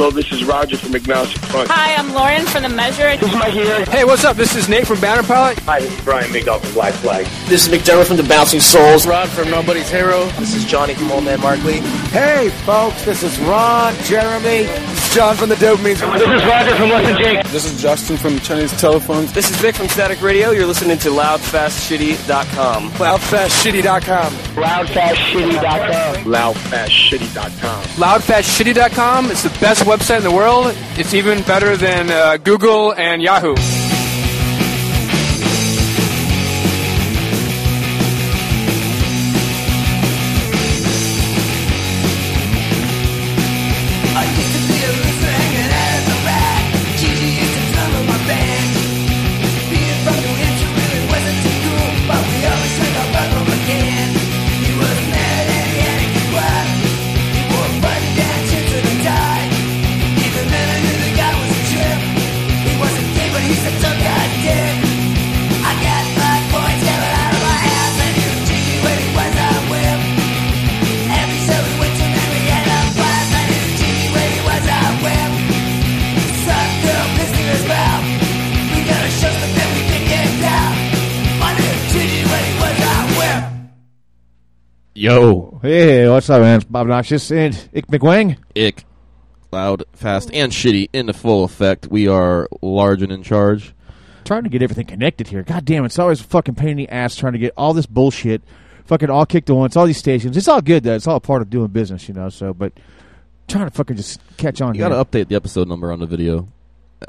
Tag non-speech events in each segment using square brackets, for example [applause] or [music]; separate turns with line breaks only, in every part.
Hello, this is Roger from Agnostic Front.
Hi, I'm Lauren from The Measure.
This is Mike here.
Hey, what's up? This is Nate from Banner Pilot.
Hi, this is Brian Migdol from Black Flag.
This is McDermott from The Bouncing Souls.
Rod from Nobody's Hero.
This is Johnny from Old Man Markley.
Hey, folks, this is Ron, Jeremy.
This is John from The Dopamines.
This is Roger from Less Than Jake.
This is Justin from Chinese Telephones.
This is Vic from Static Radio. You're listening to LoudFastShitty.com.
LoudFastShitty.com.
LoudFastShitty.com. LoudFastShitty.com.
LoudFastShitty.com. It's the best website in the world. It's even better than uh, Google and Yahoo.
Up, man? It's Bob Noxious and Ick McWang.
Ick. Loud, fast, and shitty into full effect. We are large and in charge.
Trying to get everything connected here. God damn, it's always a fucking pain in the ass trying to get all this bullshit fucking all kicked at once. All these stations. It's all good, though. It's all a part of doing business, you know, so, but trying to fucking just catch on
You got to update the episode number on the video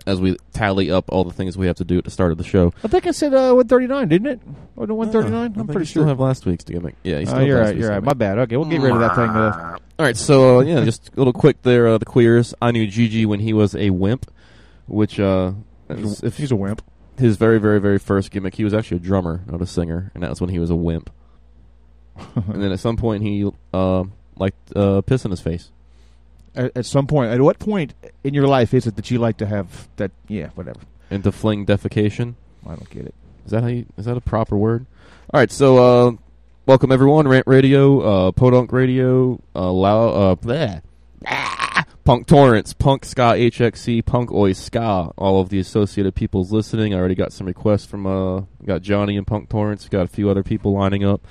as we tally up all the things we have to do at the start of the show.
I think I said uh, 139, didn't it? Or the 139? I'm pretty sure.
still
sure.
have last week's to gimmick. Yeah, you still
uh, you're right. You're right. My bad. Okay, we'll get rid of that thing. Uh,
All right, so uh, yeah, just a little quick there. Uh, the queers. I knew Gigi when he was a wimp, which uh,
he's, if he's a wimp.
His very, very, very first gimmick, he was actually a drummer, not a singer, and that was when he was a wimp. [laughs] and then at some point, he uh, liked uh, piss in his face.
At, at some point, at what point in your life is it that you like to have that? Yeah, whatever.
And to fling defecation.
I don't get it.
Is that how you? Is that a proper word? All right, so uh, welcome everyone. Rant Radio, uh, Podunk Radio, uh, Loud, uh. Ah, Punk Torrents, Punk Ska HXC, Punk Oi Ska. All of the associated people's listening. I already got some requests from. Uh, got Johnny and Punk Torrents. Got a few other people lining up.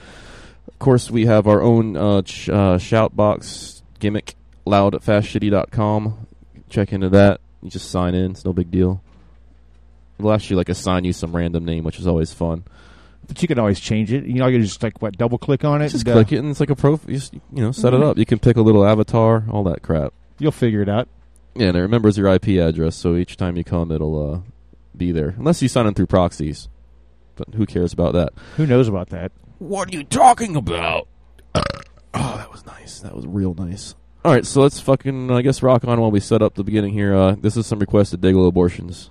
Of course, we have our own uh, ch uh, shout box gimmick, loudfastshitty.com. Check into that. You just sign in. It's no big deal. We'll actually like assign you some random name, which is always fun.
But you can always change it. You know, you just like what double click on it.
Just
and,
click
uh,
it, and it's like a pro. You, just, you know, set
Mhm.
it up. You can pick a little avatar, all that crap.
You'll figure it out.
Yeah, and it remembers your IP address, so each time you come, it'll uh, be there. Unless you sign in through proxies, but who cares about that?
Who knows about that?
What are you talking about? [coughs] oh, that was nice. That was real nice. All right, so let's fucking, I guess, rock on while we set up the beginning here. Uh, this is some requested Dayglo abortions.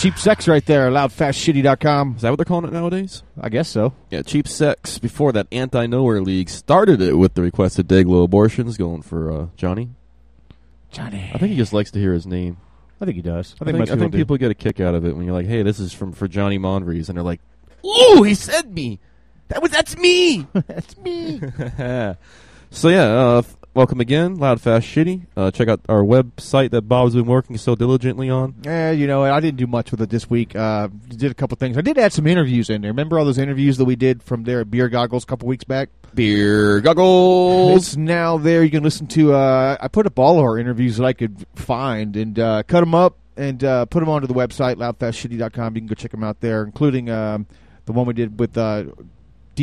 Cheap sex right there. Loudfastshitty.com.
Is that what they're calling it nowadays?
I guess so.
Yeah, cheap sex. Before that, Anti Nowhere League started it with the requested Dayglo abortions, going for uh, Johnny.
Johnny.
I think he just likes to hear his name.
I think he does. I
I
think,
think,
most
I think
do.
people get a kick out of it when you're like, "Hey, this is from for Johnny Monvries," and they're like, "Ooh, he said me. That was that's me. [laughs]
that's me." [laughs]
so yeah, uh, welcome again, Loud Fast Shitty. Uh, check out our website that Bob's been working so diligently on.
Eh, you know, I didn't do much with it this week. Uh, did a couple things. I did add some interviews in there. Remember all those interviews that we did from there at Beer Goggles a couple weeks back?
Beer Goggles.
It's now there. You can listen to. Uh, I put up all of our interviews that I could find and uh, cut them up and uh, put them onto the website loudfastshitty.com. You can go check them out there, including um, the one we did with uh,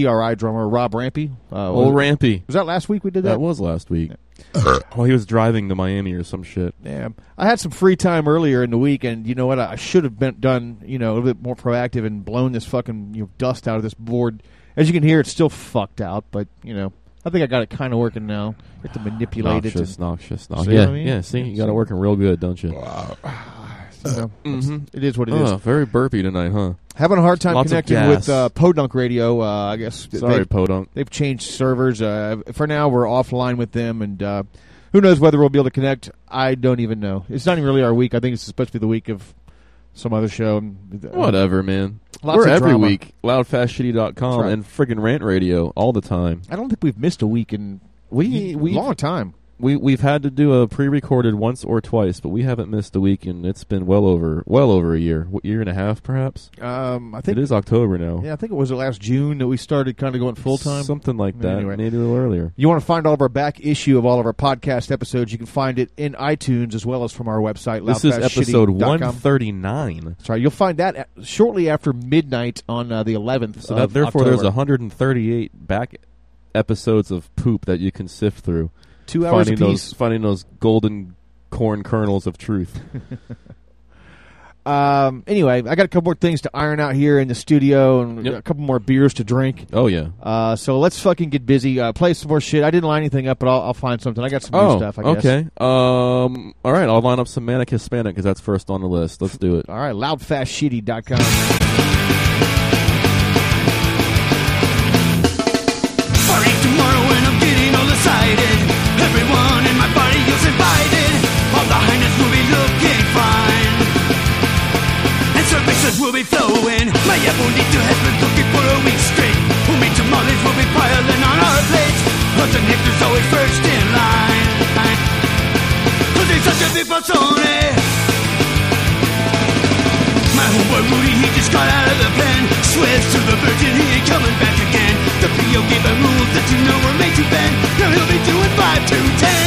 DRI drummer Rob Rampy. Uh,
Old
was,
Rampy.
Was that last week we did that?
That was last week. well, he was driving to Miami or some shit.
Yeah, I had some free time earlier in the week, and you know what? I should have been done, you know, a little bit more proactive and blown this fucking you know, dust out of this board. As you can hear, it's still fucked out, but you know, I think I got it kind of working now. You have to manipulate
noxious,
it.
noxious,
See
noxious. Yeah,
I mean?
yeah. See, you got it working real good, don't you?
You know,
Mhm.
It is what it is.
Very burpy tonight, huh?
Having a hard time
Lots
connecting with uh, Podunk Radio. Uh, I guess
Sorry,
they've,
Podunk.
They've changed servers. Uh, for now, we're offline with them, and uh, who knows whether we'll be able to connect? I don't even know. It's not even really our week. I think it's supposed to be the week of some other show.
Whatever, man.
Lots
We're
of
every
drama.
week. Loudfastshitty.com
That's right.
and friggin' Rant Radio all the time.
I don't think we've missed a week in
We we
long time.
We we've had to do a pre-recorded once or twice, but we haven't missed a week, and it's been well over well over a year, what, year and a half, perhaps.
Um, I think
it is October now.
Yeah, I think it was last June that we started kind of going full time,
something like that.
Anyway.
Maybe a little earlier.
You want to find all of our back issue of all of our podcast episodes? You can find it in iTunes as well as from our website.
This is episode one thirty nine.
Sorry. You'll find that at- shortly after midnight on uh, the 11th.
So that, therefore, there's
October.
138 back episodes of poop that you can sift through.
Two hours
finding
apiece.
those finding those golden corn kernels of truth. [laughs]
Um, anyway, I got a couple more things to iron out here in the studio and a couple more beers to drink.
Oh yeah.
Uh, so let's fucking get busy. Uh, play some more shit. I didn't line anything up, but I'll, I'll find something. I got some
oh,
new stuff. I guess.
okay. Um, all right. I'll line up some Manic Hispanic because that's first on the list. Let's do it.
All right. Loudfastshitty.com.
Party tomorrow when I'm getting all excited. Will be flowing. My has been for a week straight. Homemade will be piling on our plates. Always first in line. Cause such a big. My homeboy Rudy, he just got out of the pen. Swears to the virgin, he ain't coming back again. The PO gave him rules that you know were made to bend. Now he'll be doing 5 to 10.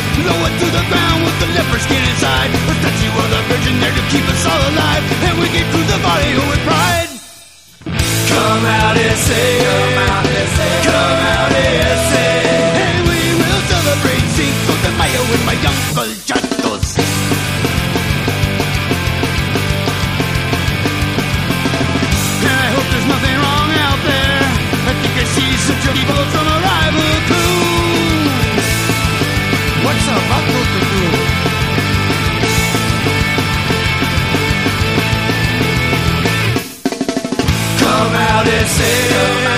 Lower to the ground with the leopard skin inside. A statue of the Virgin there to keep us all alive. And we get through the body with pride. Come out and say, come out and say, come out and say. Hey, we will celebrate Cinco de Mayo with my uncle Chatos. And I hope there's nothing wrong out there. I think I see such a people from out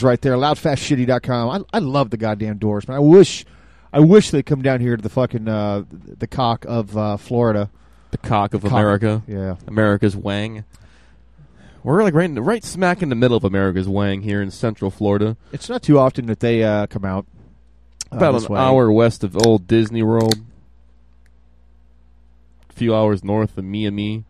right there. Loudfastshitty.com. I I love the goddamn dwarves, man. I wish I wish they'd come down here to the fucking uh, the cock of uh, Florida.
The cock of
Cock.
America.
Yeah.
America's Wang. We're like right, in, right smack in the middle of America's Wang here in Central Florida.
It's not too often that they uh, come out. uh,
About an
way.
hour west of old Disney World. A few hours north of Miami.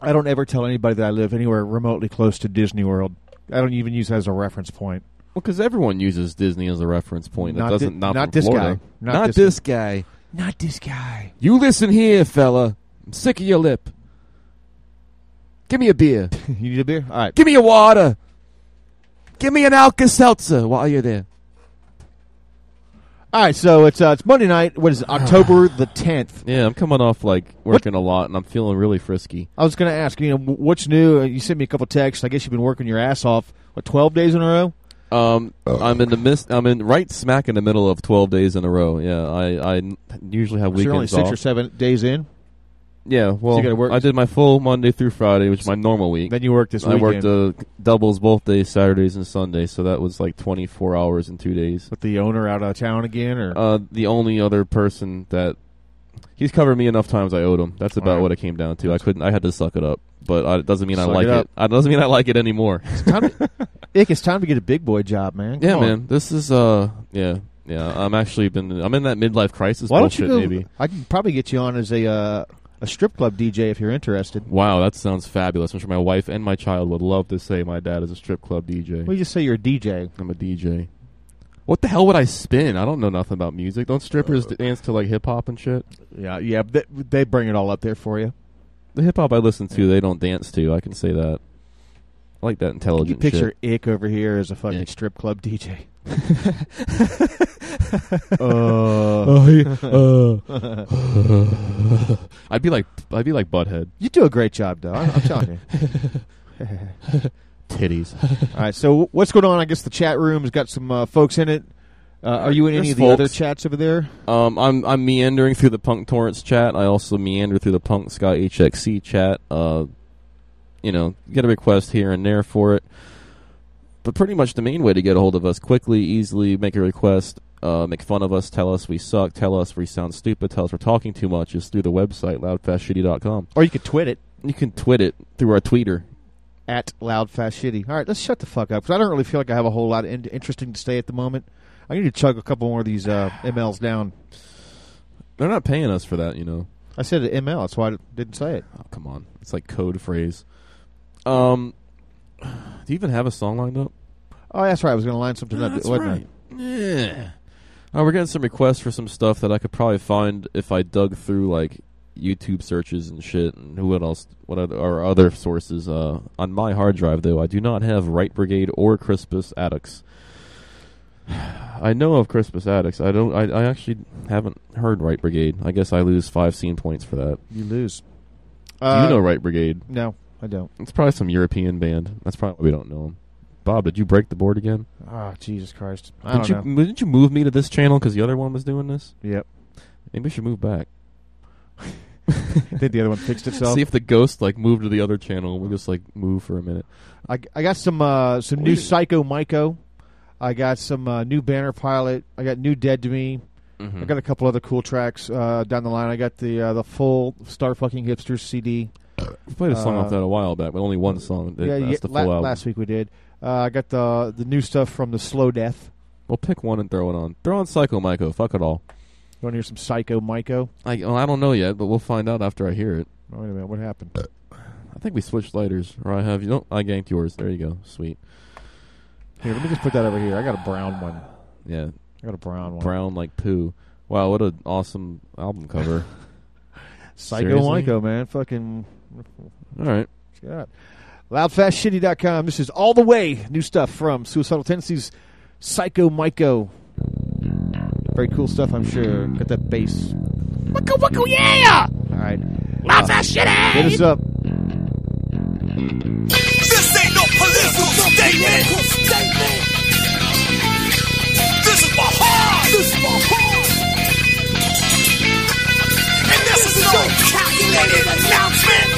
I don't ever tell anybody that I live anywhere remotely close to Disney World. I don't even use that as a reference point.
Well, because everyone uses Disney as a reference point. That
Not
doesn't not,
not this
Florida.
guy. Not
Not,
this
this guy.
Not this guy.
You listen here, fella. I'm sick of your lip. Give me a beer. [laughs]
you need a beer? All right.
Give me a water. Give me an Alka-Seltzer while you're there.
All right, so it's uh, it's Monday night. What is it? October [sighs] the tenth.
Yeah, I'm coming off like working a lot, and I'm feeling really frisky.
I was going to ask you know what's new. Uh, You sent me a couple texts. I guess you've been working your ass off. What twelve days in a row?
Um, I'm in the midst. I'm in right smack in the middle of 12 days in a row. Yeah, I I usually have
So you're only six
off.
or seven days in.
Yeah, well,
you gotta work-
I did my full Monday through Friday, which is my normal week.
Then you worked this
I worked
weekend.
uh, doubles both days, Saturdays and Sundays, so that was like 24 hours in two days.
With the owner out of town again, or
Uh, the only other person that he's covered me enough times I owed him. That's about
Alright.
what it came down to. I couldn't. I had to suck it up, but I, it doesn't mean
Suck
I like
it
it. Doesn't mean I like it anymore.
It's time to, [laughs] Ick, it's time to get a big boy job, man.
yeah,
on.
man. This is uh, yeah, yeah. I'm actually been. I'm in that midlife crisis
Why don't you go?
maybe.
I can probably get you on as a uh, a strip club DJ if you're interested.
Wow, that sounds fabulous. I'm sure my wife and my child would love to say my dad is a strip club DJ.
Well, you just say you're a DJ.
I'm a DJ. What the hell would I spin? I don't know nothing about music. Don't strippers uh, dance to like hip hop and shit?
Yeah, yeah. They, they bring it all up there for you.
The hip hop I listen to, they don't dance to. I can say that. I like that intelligence.
You
intelligent
picture
shit.
Ick over here as a fucking
Ick.
strip club DJ. [laughs]
uh, [laughs] [laughs] I'd be like, I'd be like Butthead.
You do a great job, though. I'm, I'm telling you.
Titties.
All right, so what's going on? I guess the chat room's got some uh, folks in it. Uh, are you in any of the other chats over there?
Um, I'm I'm meandering through the Punk Torrents chat. I also meander through the Punk Ska HXC chat. You know, get a request here and there for it. But pretty much the main way to get a hold of us quickly, easily, make a request, uh, make fun of us, tell us we suck, tell us we sound stupid, tell us we're talking too much is through the website, loudfastshitty.com.
Or you could tweet it
You can tweet it through our tweeter.
at loudfastshitty. All right, let's shut the fuck up because I don't really feel like I have a whole lot of in- interesting to say at the moment. I need to chug a couple more of these uh, [sighs] MLs down.
They're not paying us for that, you know.
I said ML, that's why I didn't say it.
Oh, come on. It's like code phrase. Um, [sighs] do you even have a song lined up?
Oh, that's right. I was going to line something up.
That's
wasn't
right. Yeah. Oh, we're getting some requests for some stuff that I could probably find if I dug through like YouTube searches and shit, and who else? What are other sources? Uh, on my hard drive, though, I do not have Right Brigade or Crispus Attucks. [sighs] I know of Crispus Attucks. I don't. I, I actually haven't heard Right Brigade. I guess I lose five scene points for that.
You lose.
do
Uh,
you know Right Brigade?
No, I don't.
It's probably some European band. That's probably why we don't know them. Bob, did you break the board again?
Ah, Jesus Christ. I
Didn't you,
know.
Didn't you move me to this channel because the other one was doing this?
Yep.
Maybe we should move back. [laughs]
I think the other one fixed itself.
See if the ghost like moved to the other channel. We'll just like move for a minute.
I, I got some uh, some new Cyco Miko. I got some uh, new Banner Pilot. I got new Dead to Me.
Mhm.
I got a couple other cool tracks uh, down the line. I got the uh, the full Star Fucking Hipsters CD.
We played a song
Uh,
off that a while back, but only one song. That-
yeah,
that's
yeah,
the full
la-
album.
last week we did. Uh, I got the the new stuff from the Slow Death.
We'll pick one and throw it on. Throw on Cyco Miko. Fuck it all.
You want to hear some Cyco Miko?
I well, I don't know yet, but we'll find out after I hear it.
Oh, wait a minute, what happened?
I think we switched lighters, or I have you. No, I ganked yours. There you go. Sweet.
Here, let me just put that over here. I got a brown one.
Yeah,
I got a brown one.
brown like poo. Wow, what an awesome album cover. [laughs]
Psycho? Myco, man. Fucking.
All right.
Check it out. Loudfastshitty.com. This is all the way new stuff from Suicidal Tendencies, Cyco Miko. Very cool stuff, I'm sure. Got that bass.
Wacko wacko yeah!
All right.
Loud fast shitty!
Hit us up.
This ain't no political statement! This is my heart! This is my heart! And this is no calculated announcement!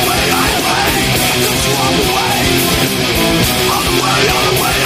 away, away.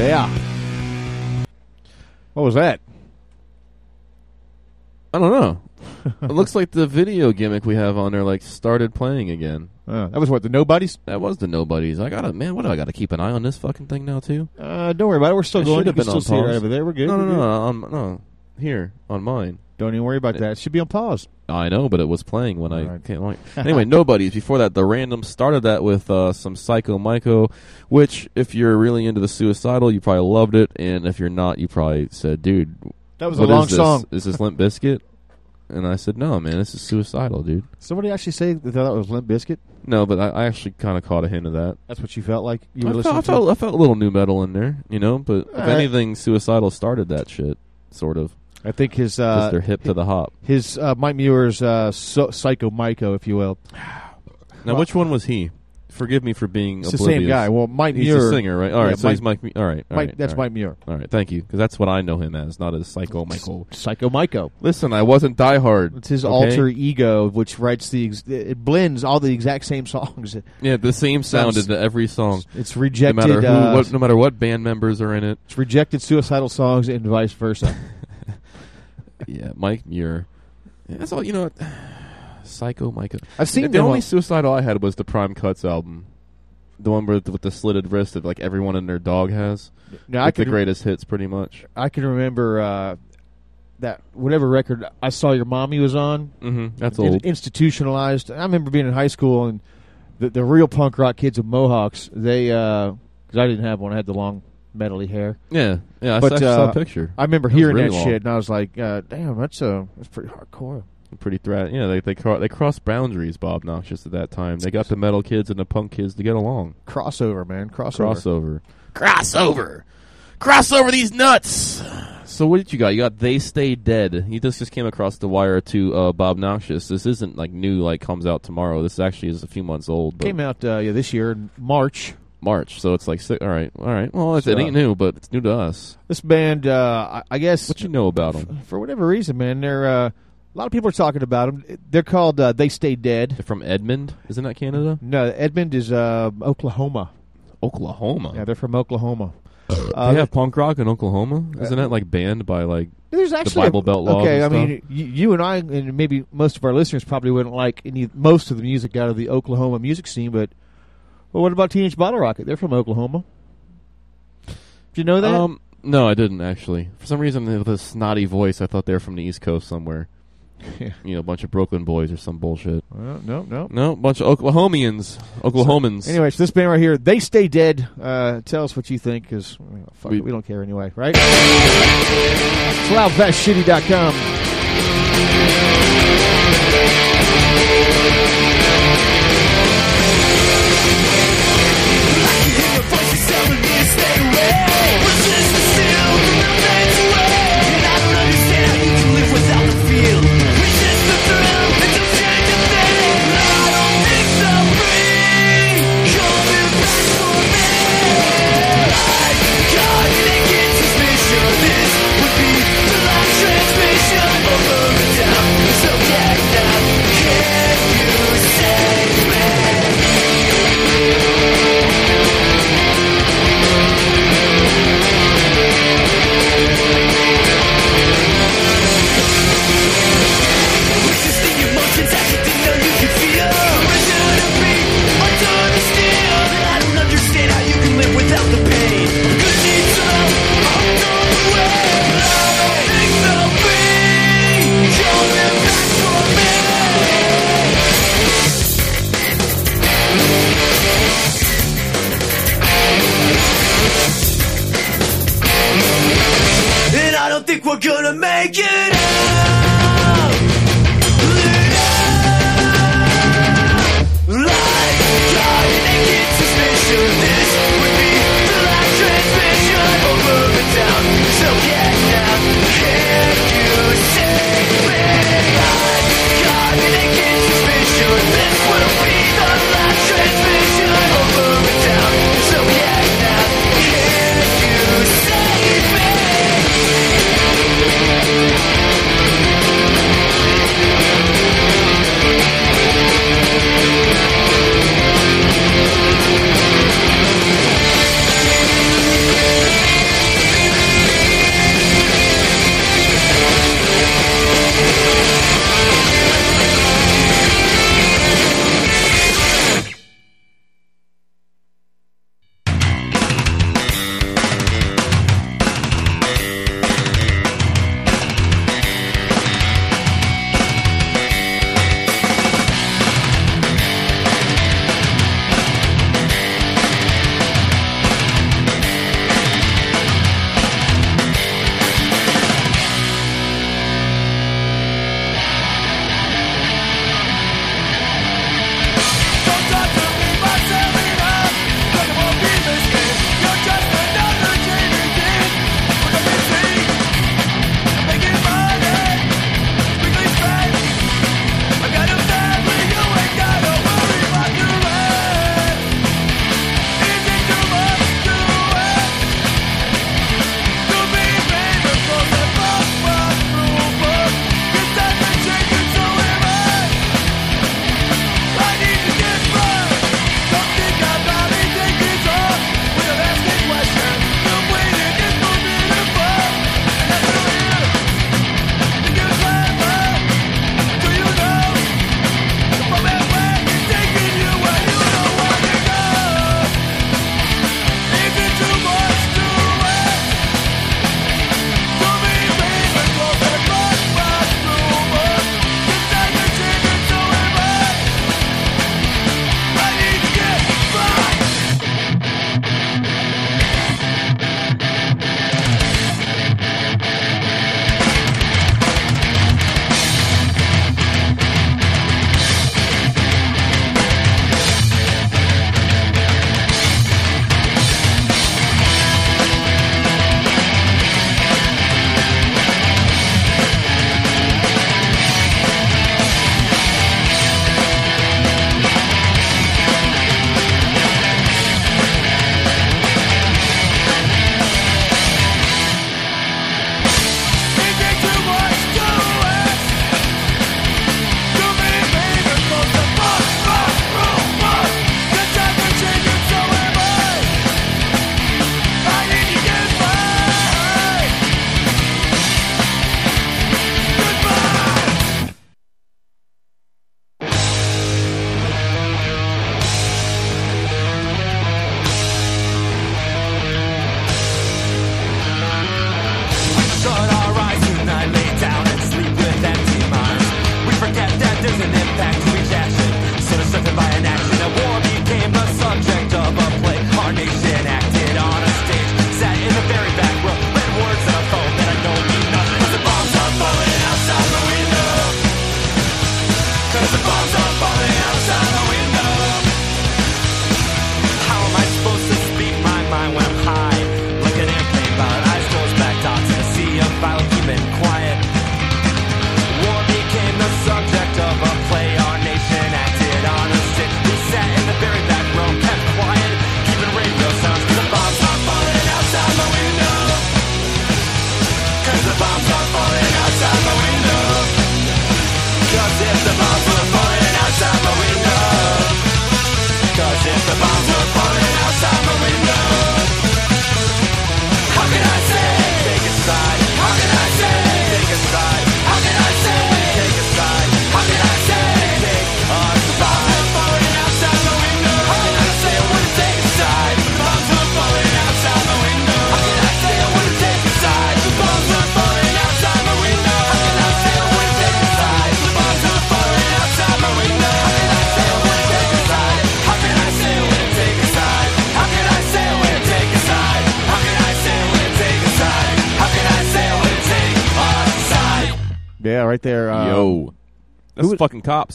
Yeah. What
was that?
I don't know. it looks like the video gimmick we have on there like started playing again.
Uh, that was what the nobodies.
That was the nobodies. I gotta man, what do I gotta keep an eye on this fucking thing now too?
Uh, don't worry about it. We're still
I
going.
should
You
have
can
been
still
on
see it right over there. We're good.
No, no, no, no, um, no. Here on mine.
Don't even worry about that. It should be on pause.
I know, but it was playing when I
Alright.
came on. Anyway, [laughs] Nobody's. Before that, the random started that with uh, some Cyco Miko, which if you're really into the suicidal, you probably loved it, and if you're not, you probably said, "Dude,
That was a long
is this?
song."
Is this Limp Bizkit?" And I said, "No, man, this is suicidal, dude."
Somebody actually say that it was Limp Bizkit.
No, but I, I actually kind of caught a hint of that.
That's what you felt like you were
I, felt,
listening
I,
to.
felt, I felt a little new metal in there, you know. But if
Alright.
anything, suicidal started that shit, sort of.
I think his uh,
they're hip to the hop.
His uh, Mike Muir's uh, so, Cyco Miko, if you will.
Now, which one was he? Forgive me for being
It's the same guy. Well, Mike
he's
Muir-
the singer, right? All right,
Yeah,
so he's
Mike-
Mike. All right, all
Mike-
right,
that's
all right.
Mike Muir.
All right, thank you, because that's what I know him as, not as Psycho Michael.
Cyco Miko.
Listen, I wasn't Die Hard.
It's his
okay?
alter ego, which writes the ex- it blends all the exact same songs.
Yeah, the same sound
Sounds-
into every song.
It's rejected.
No matter who,
uh,
what, no matter what band members are in it.
It's rejected suicidal songs and vice versa. [laughs]
Yeah, Mike Muir. That's all. You know, what? [sighs] Psycho Mike.
I've seen
the only
on-
suicidal I had was the Prime Cuts album, the one with, with the slitted wrist that like everyone and their dog has.
Now, I
the greatest hits, pretty much.
I can remember uh, that whatever record I saw your mommy was on.
Mhm, that's
in-
old.
institutionalized. I remember being in high school and the the real punk rock kids with mohawks. They because I didn't have one. I had the long metally hair.
Yeah, yeah, I
but
saw- I saw
uh,
a picture.
I remember hearing
really
that
long.
shit, and I was like, uh, "Damn, that's uh, that's pretty hardcore."
Pretty threat. Yeah, they they cro- they crossed boundaries. Bob Noxious at that time. They got the metal kids and the punk kids to get along.
Crossover, man. Crossover.
Crossover. Crossover. Crossover these nuts. So what did you got? You got They Stay Dead. You just just came across the wire to uh, Bob Noxious. This isn't like new, like comes out tomorrow. This actually is a few months old. But
Came out uh, yeah this year in March.
March, so it's like all right, all right. Well, it's, it ain't new, but it's new to us.
This band, uh, I, I guess,
What you know about them?
for whatever reason, man, they're uh, a lot of people are talking about them. They're called uh, They Stay Dead.
They're from Edmond, isn't that Canada?
No, Edmond is uh, Oklahoma.
Oklahoma.
Yeah, they're from Oklahoma.
they
Uh,
have punk rock in Oklahoma. Isn't that like banned by like
There's actually
Bible Belt laws
Okay, I mean, you, you and I, and maybe most of our listeners probably wouldn't like any most of the music out of the Oklahoma music scene. But well, what about Teenage Bottle Rocket? They're from Oklahoma. Did you know that?
Um, no, I didn't actually. For some reason, with a snotty voice, I thought they were from the East Coast somewhere. [laughs]
Yeah.
You know, a bunch of Brooklyn boys or some bullshit.
Well, no, no.
No, a bunch of Oklahomians. Oklahomans.
Anyways, this band right here, They Stay Dead. Uh, tell us what you think, because fuck
We-
it, we don't care anyway, right? It's loudfastshitty.com.
And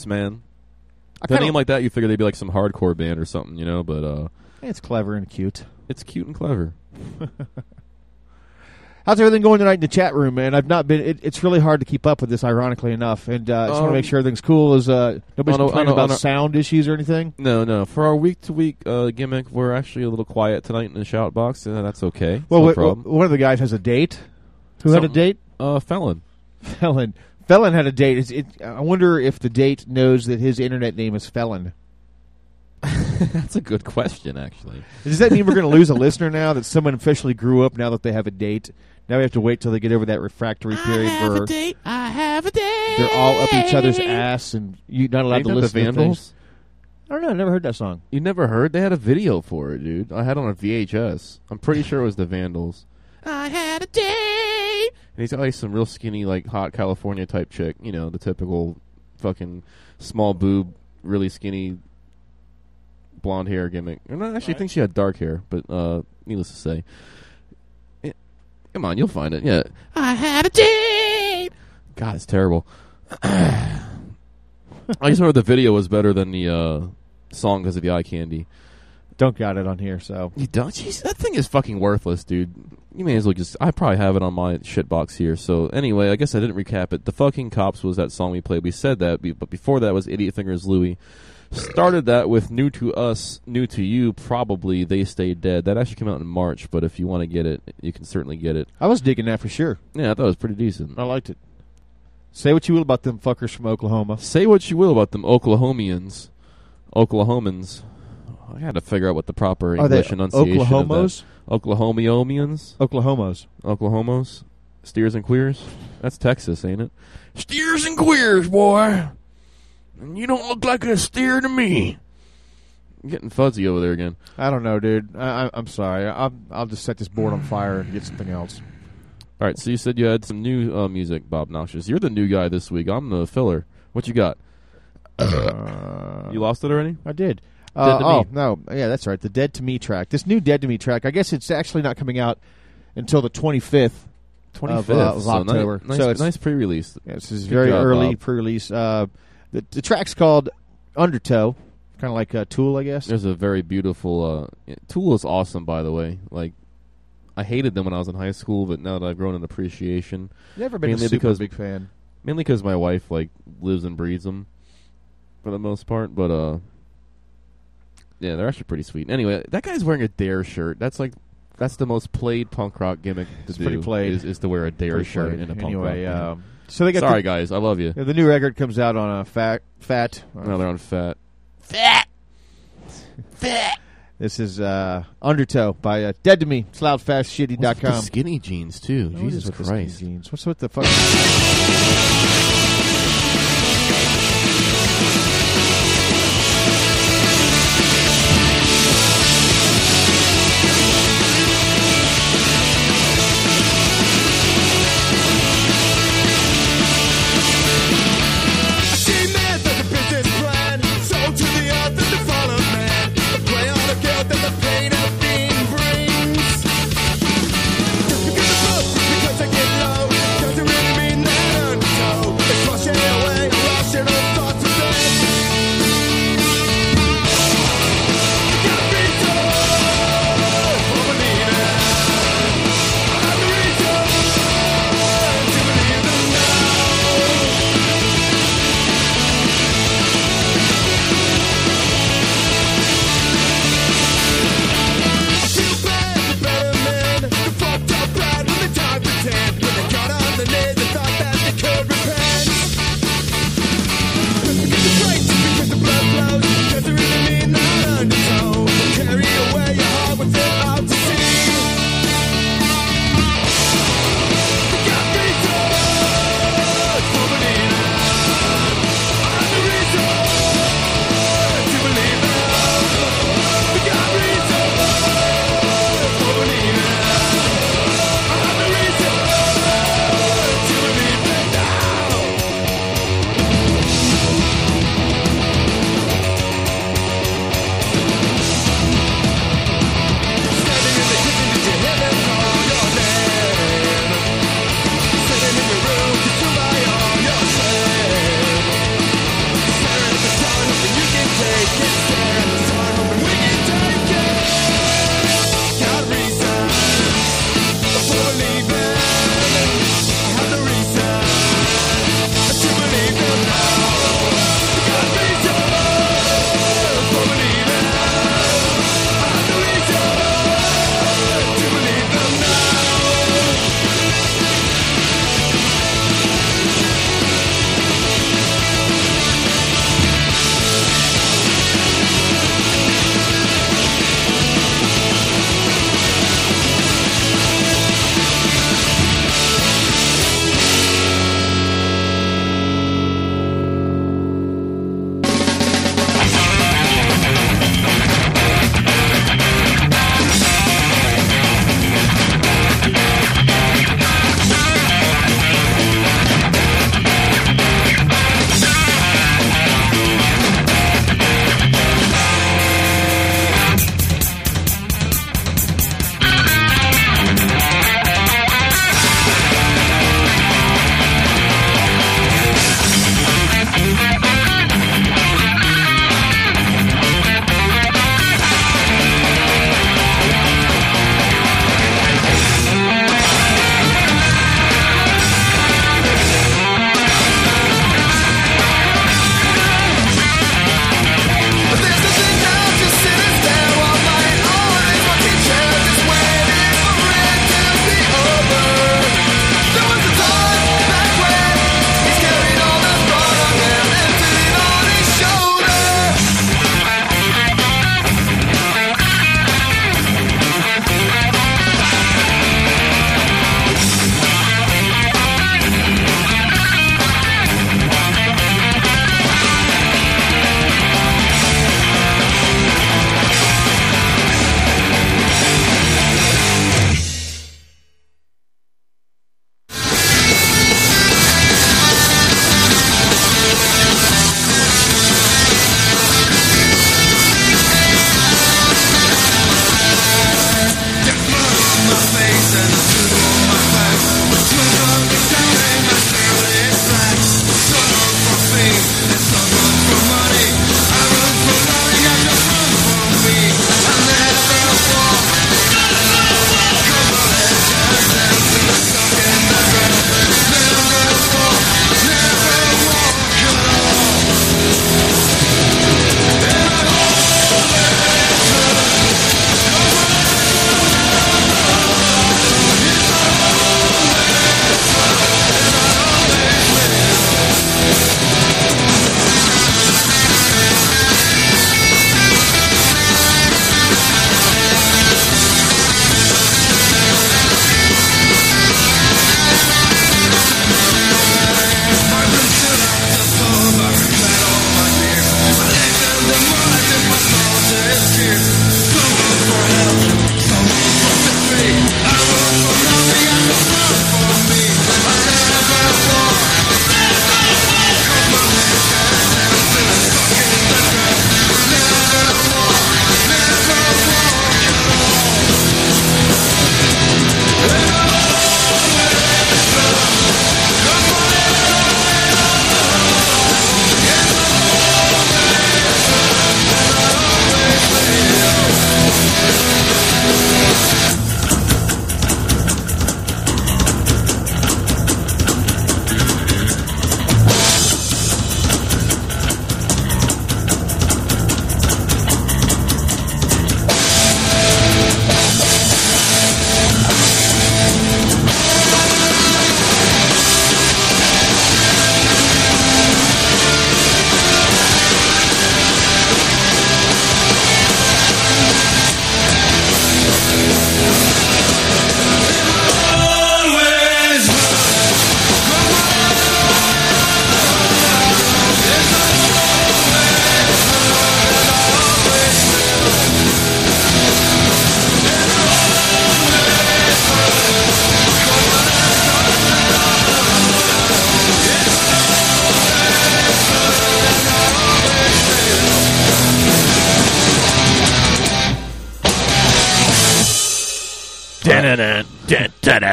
who-
man.
I
If a
kinda-
name like that, you figure they'd be like some hardcore band or something, you know. But uh,
It's clever and cute.
it's cute and clever. [laughs]
How's everything going tonight in the chat room, man? I've not been. It, it's really hard to keep up with this, ironically enough, and uh, I just want
Um,
to make sure everything's cool. Is uh, nobody's
on a-
complaining
on
about
on
sound issues or anything?
No, no. For our week to week uh, gimmick, we're actually a little quiet tonight in the shout box, and that's okay.
Well,
no
wait,
problem.
one of the guys has a date. Who had a date?
Uh, felon. [laughs]
Felon. Felon had a date. Is it, I wonder if the date knows that his internet name is Felon. [laughs]
that's a good question, actually.
Does that mean we're going to lose a listener now that someone officially grew up now that they have a date? Now we have to wait till they get over that refractory period where
date. I have a date.
they're all up each other's ass and you're not allowed
Ain't
to listen
the
to things.
Vandals?
I don't know. I never heard that song.
You never heard? They had a video for it, dude. I had it on a VHS. I'm pretty sure it was the Vandals. I had a date. And he's got like some real skinny, like hot California type chick. You know, the typical fucking small boob, really skinny blonde hair gimmick. And I actually think she had dark hair, but uh, needless to say. Eh, come on, you'll find it. Yeah. I had a date. God, it's terrible. [coughs] I just remember the video was better than the uh, song because of the eye candy.
Don't got it on here, so
You don't? Jeez, that thing is fucking worthless, dude. You may as well just. I probably have it on my shit box here. So anyway, I guess I didn't recap it. The fucking cops was that song we played. We said that, but before that was Idiot Fingers Louie. Started that with New to Us, New to You, probably They Stay Dead. That actually came out in March, but if you want to get it, you can certainly get it.
I was digging that for sure.
Yeah, I thought it was pretty decent.
I liked it. Say what you will about them fuckers from Oklahoma.
Say what you will about them Oklahomians, Oklahomans. I got to figure out what the proper
Are they
English enunciation of that-
Oklahomos?
Oklahomians?
Oklahomos.
Oklahomos? Steers and queers? That's Texas, ain't it? Steers and queers, boy. And you don't look like a steer to me. I'm getting fuzzy over there again.
I don't know, dude. I, I, I'm sorry. I'll, I'll just set this board on fire and get something else.
All right, so you said you had some new uh, music, Bob Noxious. You're the new guy this week. I'm the filler. What you got?
Uh,
you lost it already?
I did.
Dead
Uh,
to
oh
Me.
no, yeah, that's right. The Dead to Me track. This new Dead to Me track. I guess it's actually not coming out until the 25th.
25th
of, uh, of
so
October.
nice,
so it's
nice pre-release.
Yeah, this is
Good
very
job,
early
Bob.
pre-release. Uh, the, the track's called Undertow, kind of like uh, Tool, I guess.
There's a very beautiful uh, Tool is awesome, by the way. Like, I hated them when I was in high school, but now that I've grown in appreciation,
Never been a super
because
big fan.
Mainly because my wife like lives and breathes them, for the most part. But uh, yeah, they're actually pretty sweet. Anyway, that guy's wearing a Dare shirt. That's like. That's the most played punk rock gimmick to
It's
do.
pretty played.
Is, is to wear a Dare
Pretty
shirt
played.
in a punk
Anyway,
rock.
um, so they got
Sorry,
the-
guys. I love you.
Yeah, the new record comes out on a fat, fat.
No, they're on fat.
Fat. [laughs] Fat.
This is uh, Undertow by uh, Dead to Me. It's
What's with
loudfastshitty.com.
skinny jeans too.
What
Jesus
is skinny
Christ.
jeans? What's with the fuck?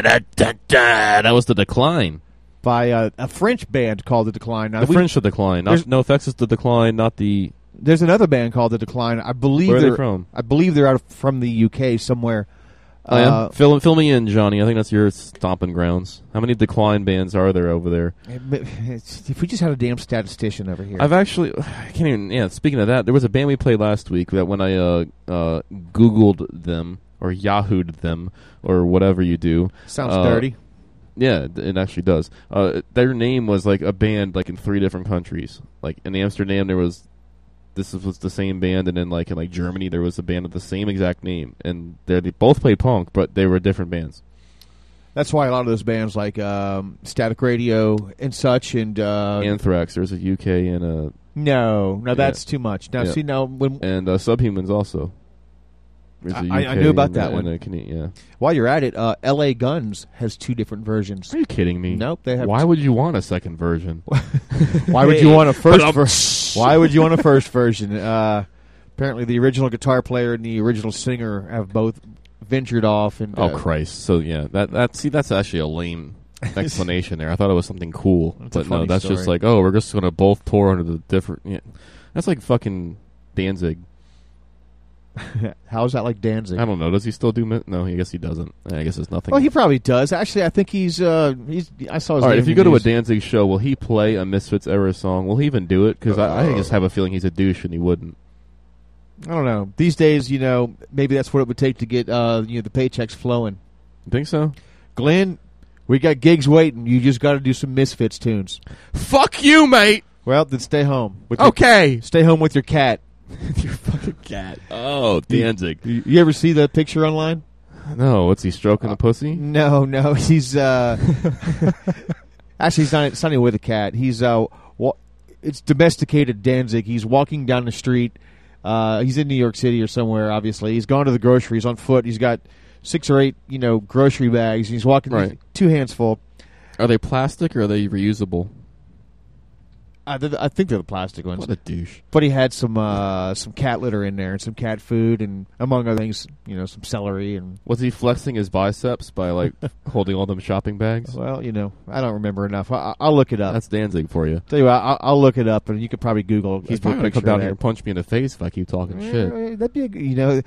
That
was the decline.
by uh, a French band called The Decline. Now,
The
we-
French the decline. Not, no effects is the decline, not the.
There's another band called The Decline. I believe
Where are they
they're
from?
I believe they're out of, from the UK somewhere.
Oh, yeah?
Uh,
fill, fill me in, Johnny. I think that's your stomping grounds. How many decline bands are there over there?
if we just had a damn statistician over here.
I've actually, I can't even. Yeah, speaking of that, there was a band we played last week that when I uh, uh, Googled them or Yahooed them or whatever you do,
Sounds
uh,
dirty.
Yeah, it- actually does. Uh, their name was like a band like in three different countries. Like in Amsterdam, there was this was the same band, and then like in like Germany, there was a band with the same exact name, and they both played punk, but they were different bands.
That's why a lot of those bands like um, Static Radio and such, and uh,
Anthrax, there's a UK and a
no, no,
Yeah.
that's too much. Now,
Yeah.
see, now when
and uh, Subhumans also.
I- I knew about that one.
yeah.
while you're at it, uh, L.A. Guns has two different versions.
Are you kidding me?
Nope, they have.
Why would you want a second version? [laughs]
Why would you want a first? [laughs] Why would you want a first version? Uh, apparently, the original guitar player and the original singer have both ventured off. And
Oh
uh,
Christ! So yeah, that that see that's actually a lame [laughs] explanation there. I thought it was something cool,
a
but no, that's just like oh, we're just gonna both tour under the different. Yeah, that's like fucking Danzig. [laughs]
How is that like Danzig?
I don't know. Does he still do? No, I guess he doesn't. I guess it's nothing.
Well, he probably does. Actually, I think he's. Uh, he's. I saw his.
All right, if you go to a
news.
Danzig show, will he play a Misfits era song? Will he even do it? Because I, I just have a feeling he's a douche and he wouldn't.
I don't know. These days, you know, maybe that's what it would take to get uh, you know the paychecks flowing.
You think so?
Glenn, we got gigs waiting. You just got to do some Misfits tunes.
Fuck you, mate.
Well, then stay home. With your-
Okay.
stay home with your cat. [laughs]
Your fucking cat. Oh, Danzig.
You, you ever see the picture online?
No, what's he stroking the pussy?
No, no. He's uh, [laughs] actually he's not. It's not even with a cat. He's uh, it's domesticated Danzig. He's walking down the street. Uh, he's in New York City or somewhere. Obviously, he's gone to the grocery. He's on foot. He's got six or eight, you know, grocery bags. He's walking
Right.
two hands full.
Are they plastic or are they reusable?
I, th- I think they're the plastic ones.
What a douche.
But he had some uh, some cat litter in there and some cat food and among other things, you know, some celery and
Was he flexing his biceps by like [laughs] holding all them shopping bags?
well, you know, I don't remember enough. I, I'll look it up.
That's Danzig for you.
Tell you what, I'll, I'll look it up and you could probably Google.
He's probably gonna come down here and punch me in the face if I keep talking shit.
Eh, That'd be, a, you know,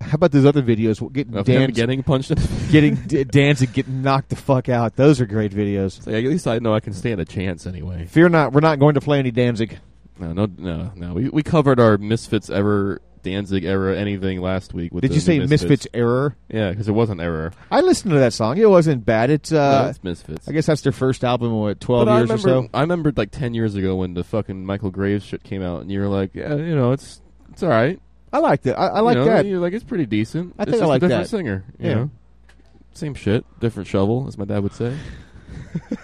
how about those other videos? Getting
Of
Dan,
getting punched in [laughs]
getting D- Danzig getting knocked the fuck out. Those are great videos.
Like, at least I know I can stand a chance anyway.
Fear not, we're not going to play any Danzig.
No, no, no, no. We we covered our Misfits ever Danzig era anything last week. With
Did you say
new
Misfits Error?
Yeah, because it wasn't error.
I listened to that song. It wasn't bad. It's
no,
uh,
it's Misfits.
I guess that's their first album. What twelve
But
years
remember,
or so.
I remembered like ten years ago when the fucking Michael Graves shit came out, and you were like, yeah, you know, it's it's all right.
I liked it. I, I like
you know,
that.
You're like, it's pretty decent.
I
it's
think I like
a different
that.
singer. You
Yeah.
know? Same shit, different shovel, as my dad would say. [laughs]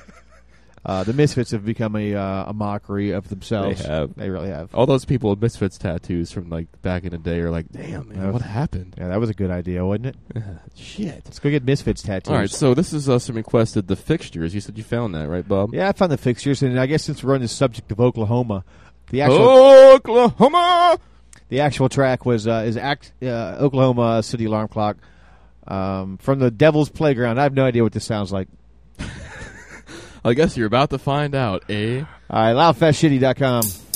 Uh, the Misfits have become a uh, a mockery of themselves.
They have.
They really have.
All those people with Misfits tattoos from like back in the day are like, damn, man,
Yeah.
what happened?
Yeah, that was a good idea, wasn't it? [laughs]
Shit.
Let's go get Misfits tattoos.
All right, so this is uh, some requested the fixtures. You said you found that, right, Bob?
yeah, I found the fixtures, and I guess since we're on the subject of Oklahoma, the actual
Oklahoma.
The actual track was uh, is act uh, Oklahoma City Alarm Clock um, from the Devil's Playground. I have no idea what this sounds like. [laughs]
I guess you're about to find out, eh?
All right, loudfastshitty.com.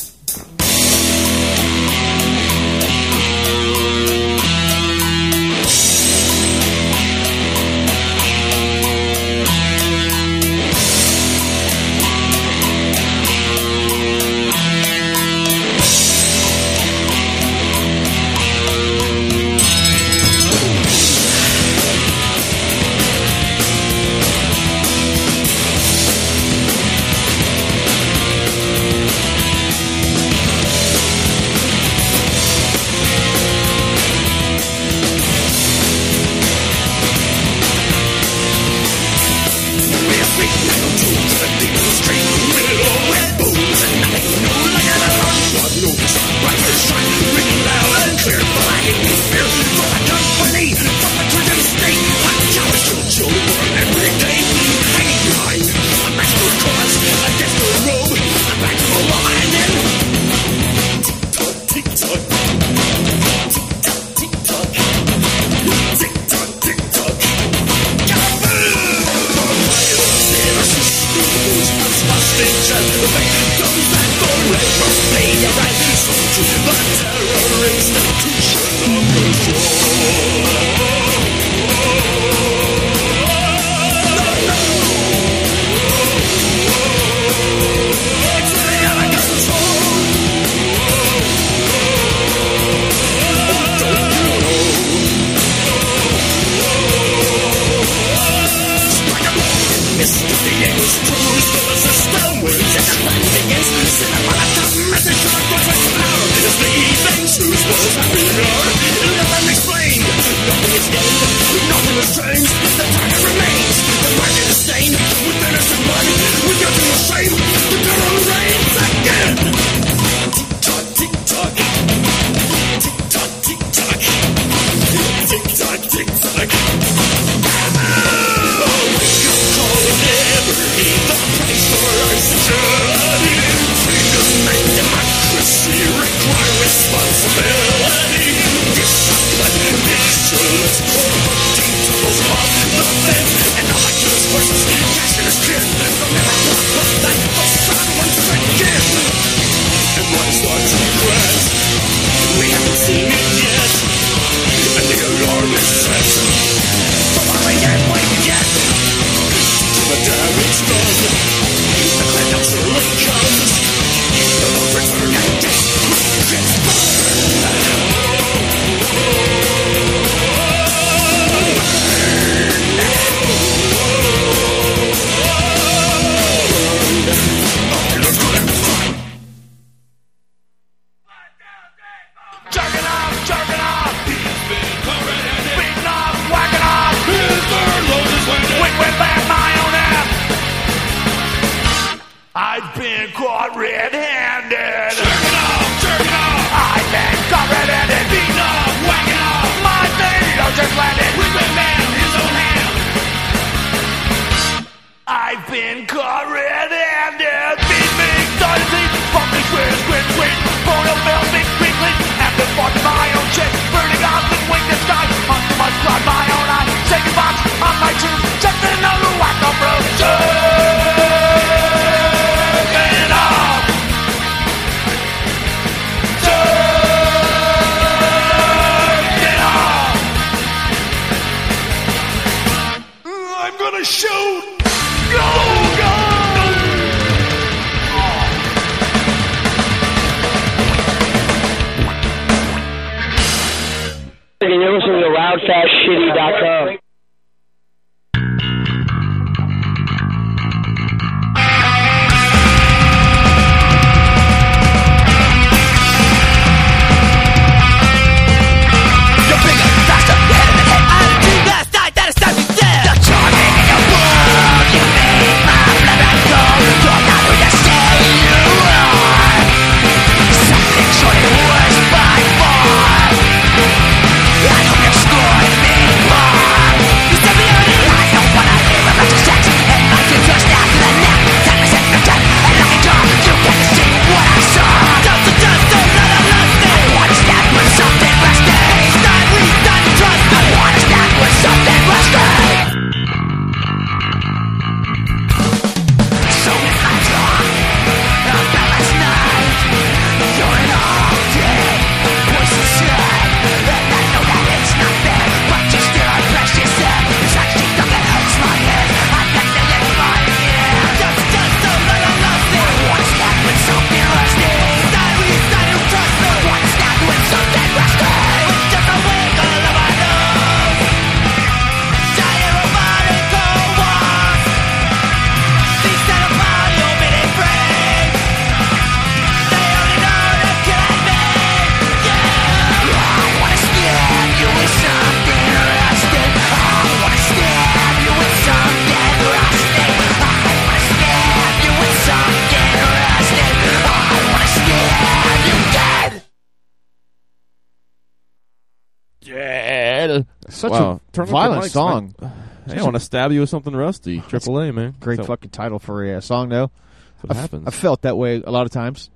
song.
i [sighs] hey, I want to stab you with something rusty. Triple A, man.
Great
so,
fucking title for a uh, song, though.
That's what happens.
I felt that way a lot of times.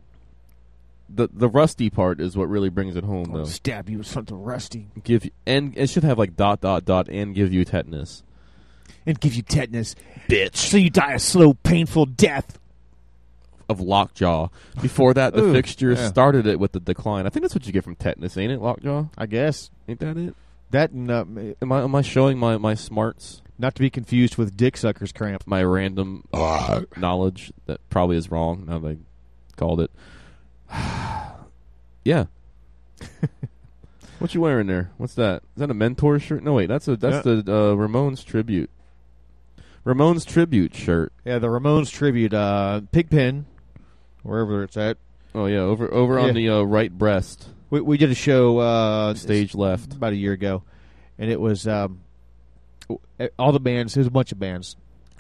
The the rusty part is what really brings it home, though.
Stab you with something rusty.
Give you, and it should have like dot dot dot and give you tetanus.
And give you tetanus, bitch. So you die a slow, painful death
of lockjaw. Before that, the
Ooh,
fixture
yeah.
started it with the decline. I think that's what you get from tetanus, ain't it? Lockjaw.
I guess.
Ain't that it?
That and, uh,
Am I am I showing my my smarts?
not to be confused with dick sucker's cramp.
My random knowledge that probably is wrong. Now they called it. [sighs] yeah. [laughs] what you wearing there? What's that? Is that a mentor shirt? No, wait. That's a that's the uh, Ramones tribute. Ramones tribute shirt.
Yeah, the Ramones tribute, uh, Pigpen, wherever it's at.
Oh yeah, over over on the uh, right breast,
We, we did a show uh,
stage left.
about a year ago, and it was um, all the bands. There's a bunch of bands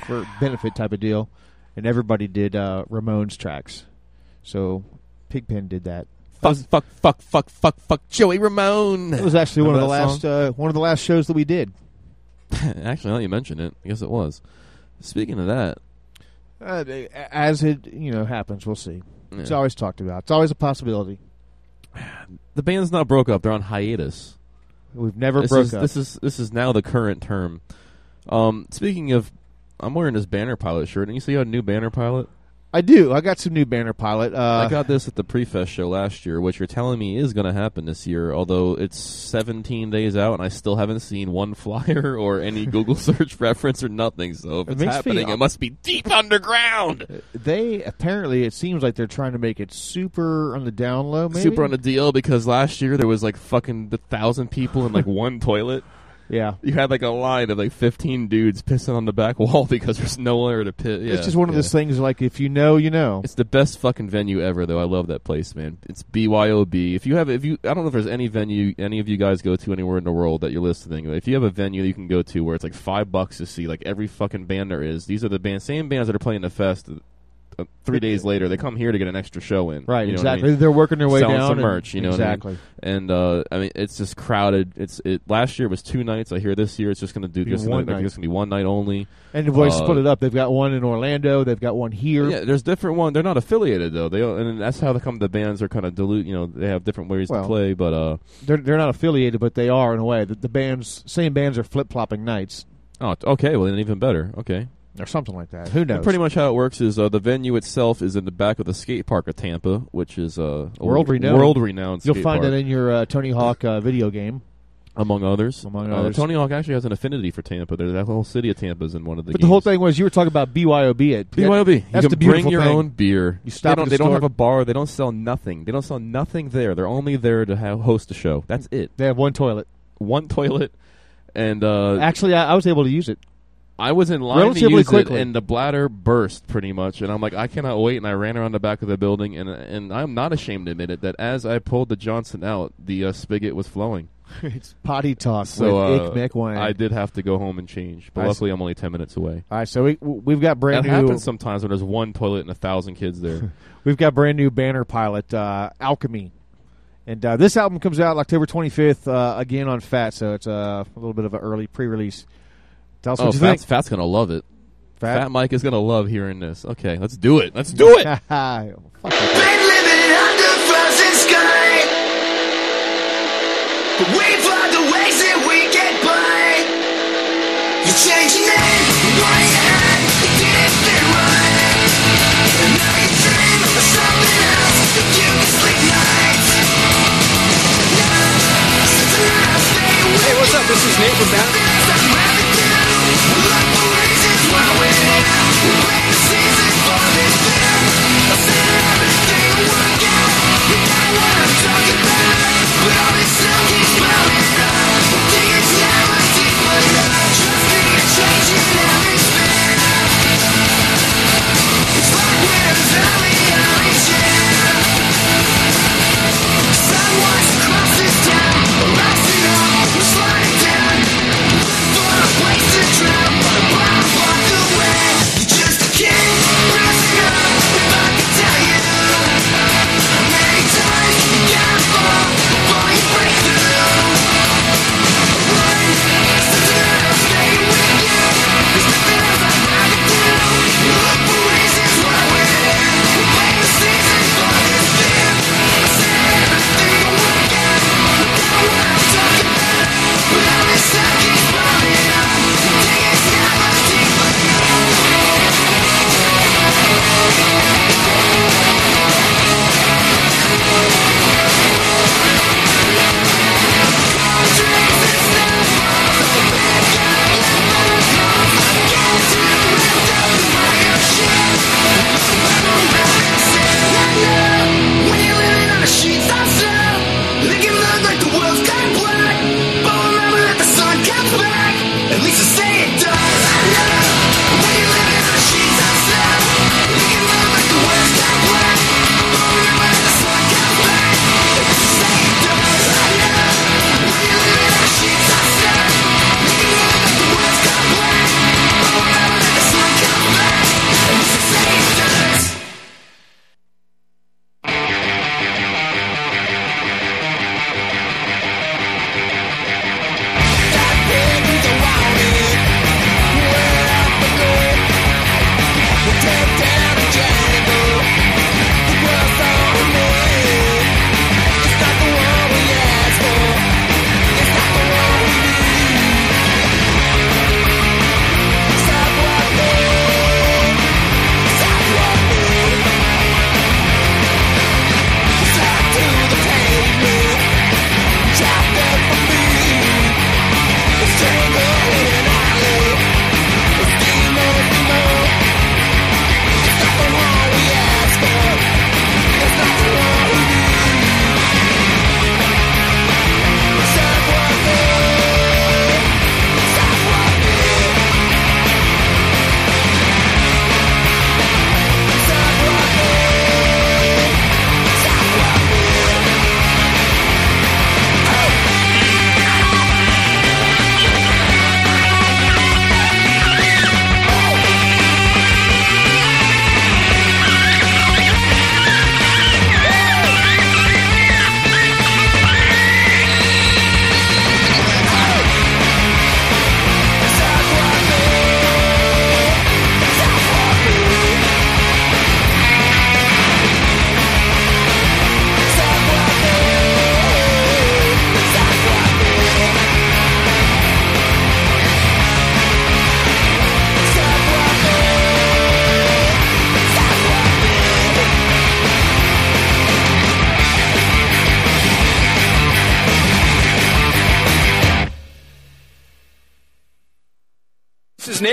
for benefit type of deal, and everybody did uh, Ramones tracks. So Pigpen did that.
Fuck, fuck, fuck, fuck, fuck, fuck, Joey Ramone.
It was actually one of the last uh, one of the last shows that we did. [laughs]
Actually, now you mention it, I guess it was. Speaking of that,
Uh, as it you know happens, we'll see. It's always talked about. It's always a possibility.
The band's not broke up; they're on hiatus.
We've never
this
broke
is,
up.
This is this is now the current term. Um, speaking of, I'm wearing this banner pilot shirt, and you see a new banner pilot.
I do. I got some new banner pilot. Uh,
I got this at the pre-fest show last year, which you're telling me is going to happen this year. Although it's 17 days out, and I still haven't seen one [laughs] flyer or any Google search [laughs] reference or nothing. So if
It
it's happening, it must be deep underground.
They apparently it seems like they're trying to make it super on the down low. Maybe
Super on the deal because last year there was like fucking the thousand people in like [laughs] one toilet.
Yeah.
You had like a line of like 15 dudes pissing on the back [laughs] wall because there's nowhere to piss. Yeah,
it's just one of
yeah.
those things. Like if you know, you know.
It's the best fucking venue ever, though. I love that place, man. It's BYOB. If you have, if you, I don't know if there's any venue any of you guys go to anywhere in the world that you're listening. If you have a venue you can go to where it's like five bucks to see like every fucking band there is, these are the band, same bands that are playing the fest. Uh, three days later, they come here to get an extra show in.
Right,
You know what I
exactly.
mean?
They're working their way
Selling
down
some merch. You know
exactly.
what I mean? And uh, I mean, it's just crowded. It's it. Last year was two nights. I hear this year it's just going to do
Be
just
one night.
it's going to be one night only.
And the boys
Uh,
split it up. They've got one in Orlando. They've got one here.
Yeah, there's different one. They're not affiliated though. They and that's how they come. The bands are kind of dilute. You know, they have different ways
Well,
to play. But uh,
They're they're not affiliated, but they are in a way. The, the bands, same bands, are flip flopping nights
oh, okay. Well, then even better. Okay.
Or something like that. Who knows?
And pretty much how it works is uh, the venue itself is in the back of the skate park of Tampa, which is uh, a
World renowned.
world renowned.
You'll find
park,
that in your uh, Tony Hawk uh, video game.
among others.
Among
Uh,
others.
Tony Hawk actually has an affinity for Tampa. There's that whole city of Tampa is in one of the.
But the whole thing was you were talking about BYOB. At
BYOB.
That's
you
the
can bring your
thing.
own beer.
You stop
They don't,
the
they don't have a bar. They don't sell nothing. They don't sell nothing there. They're only there to have, host a show. That's it.
They have one toilet.
One toilet, and uh,
Actually, I, I was able to use it.
I was in line to use
quickly.
it, and the bladder burst pretty much. And I'm like, I cannot wait. And I ran around the back of the building, and and I'm not ashamed to admit it that as I pulled the Johnson out, the uh, spigot was flowing. [laughs]
it's potty talk
So
with
uh, I did have to go home and change, but
I
luckily I'm only ten minutes away.
All right, so we we've got brand
That
new.
happens sometimes when there's one toilet and a thousand kids there. [laughs]
We've got brand new banner pilot, uh, Alchemy. And uh, this album comes out October 25th, uh, again on Fat, so it's uh, a little bit of an early pre-release. Tell us
oh,
what you
Fat's,
think.
Fat's gonna love it.
Fat?
Fat Mike is gonna love hearing this. Okay, let's do it. Let's do it. [laughs]
Fuck it.
Been under frozen sky. But we find the ways that we get by. You change your name, what you had, it didn't fit right. And now you dream of something else, that you can sleep nights. Now, since the last day we
Hey, what's up? This is Nate from Bat.
Look for reasons why. We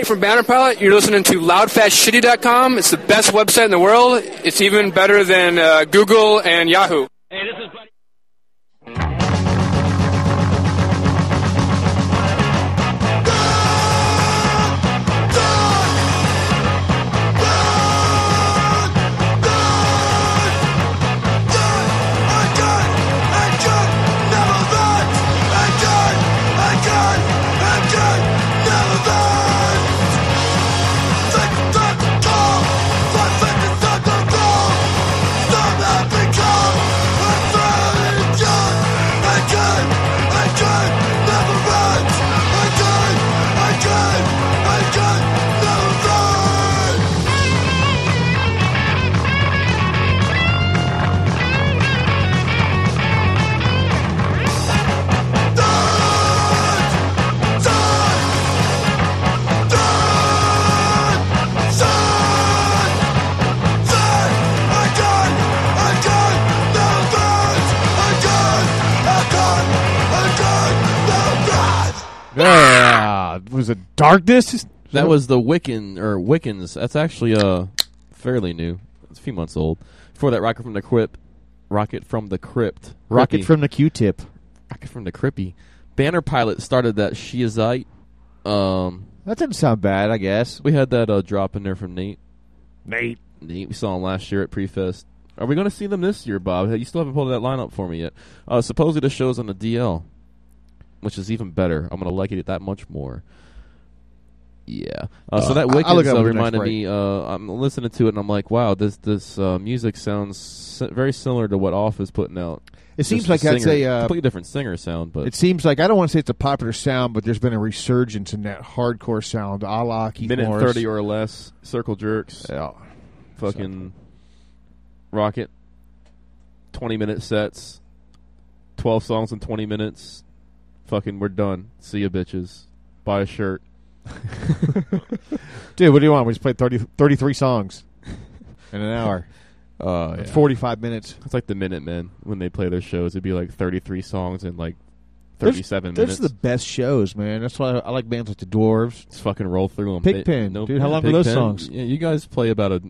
From Banner Pilot. You're listening to loudfastshitty.com. It's the best website in the world. It's even better than uh, Google and Yahoo.
Yeah, was it darkness?
That was the Wiccan or Wiccans. That's actually uh fairly new. It's a few months old. Before that, Rocket from the Crypt, Rocket from the Crypt,
Rocket
Crippy.
from the Q-tip.
Rocket from the Crippy. Banner Pilot started that Shiazite. Um,
That didn't sound bad, I guess.
we had that uh, drop in there from Nate.
Nate.
Nate, we saw him last year at Prefest. Are we going to see them this year, Bob? You still haven't pulled that lineup for me yet. Uh, supposedly the show's on the DL, which is even better. I'm going to like it that much more. Yeah. Uh, so
Uh,
that
I- I'll
Wickens
look it up
uh, reminded me. Uh, I'm listening to it and I'm like, wow, this this uh, music sounds si- very similar to what Off is putting out.
It seems like that's a, uh,
completely different singer sound, but
It seems like I don't want to say it's a popular sound, but there's been a resurgence in that hardcore sound, a la Keith
minute
Morris.
thirty or less, circle jerks,
Yeah.
fucking rocket, twenty minute sets, twelve songs in twenty minutes. Fucking, we're done. See you bitches. Buy a shirt. [laughs]
Dude, what do you want? We just played 30, 33 songs in an hour.
Uh, yeah.
45 minutes.
It's like the Minutemen when they play their shows. It'd be like thirty-three songs in like
There's-
thirty-seven
Those
minutes.
are the best shows, man. That's why I, I like bands like the Dwarves.
Just fucking roll through them.
Pigpen. Dude, how long are those songs?
Yeah, you guys play about a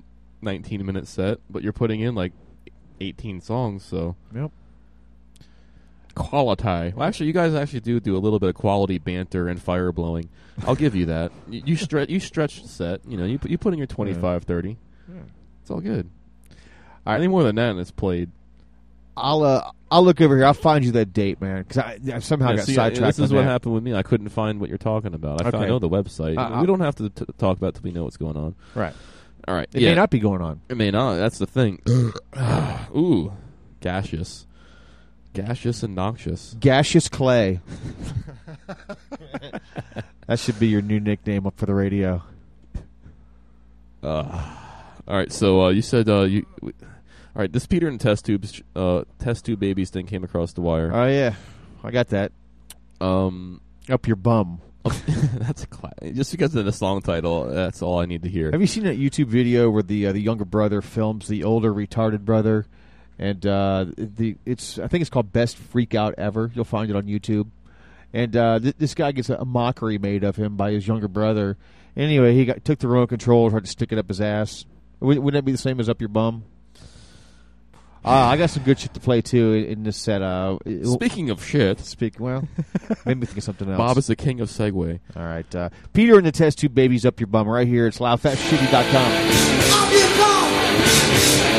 nineteen-minute set, but you're putting in like eighteen songs. So
Yep.
Quality. Well, actually, you guys actually do do a little bit of quality banter and fire blowing. I'll give you that. You, you stretch. You stretch the set. You know, you put you put in your 25, 30. Yeah. It's all good.
All right.
Any more than that, and it's played.
I'll uh, I'll look over here. I'll find you that date, man, because I, I somehow
Yeah,
got
see,
sidetracked.
This is
on
what
that.
happened with me. I couldn't find what you're talking about. I, found, I know the website.
Uh,
we don't have to t- talk about it till we know what's going on.
Right.
All right.
It
yeah.
may not be going on.
It may not. That's the thing. [clears throat] Ooh, gaseous, gaseous and noxious.
Gaseous Clay. that should be your new nickname up for the radio.
Uh, all right. So uh, you said uh, you. all right. This Peter and test tubes, uh, test tube babies thing came across the wire.
Oh yeah, I got that.
Um,
Up your bum. [laughs]
that's a just because of the song title. That's all I need to hear.
Have you seen that YouTube video where the uh, the younger brother films the older retarded brother, and uh, the it's I think it's called Best Freak Out Ever. You'll find it on YouTube, and uh, th- this guy gets a, a mockery made of him by his younger brother. Anyway, he got took the remote control, and tried to stick it up his ass. Wouldn't that be the same as up your bum? Uh, I got some good shit to play too in, in this set. Uh,
Speaking of shit,
speak well. [laughs] Made me think of something else.
Bob is the king of segue.
All right, uh, Peter and the Test Tube Babies up your bum right here. It's loudfastshitty.com.
Thank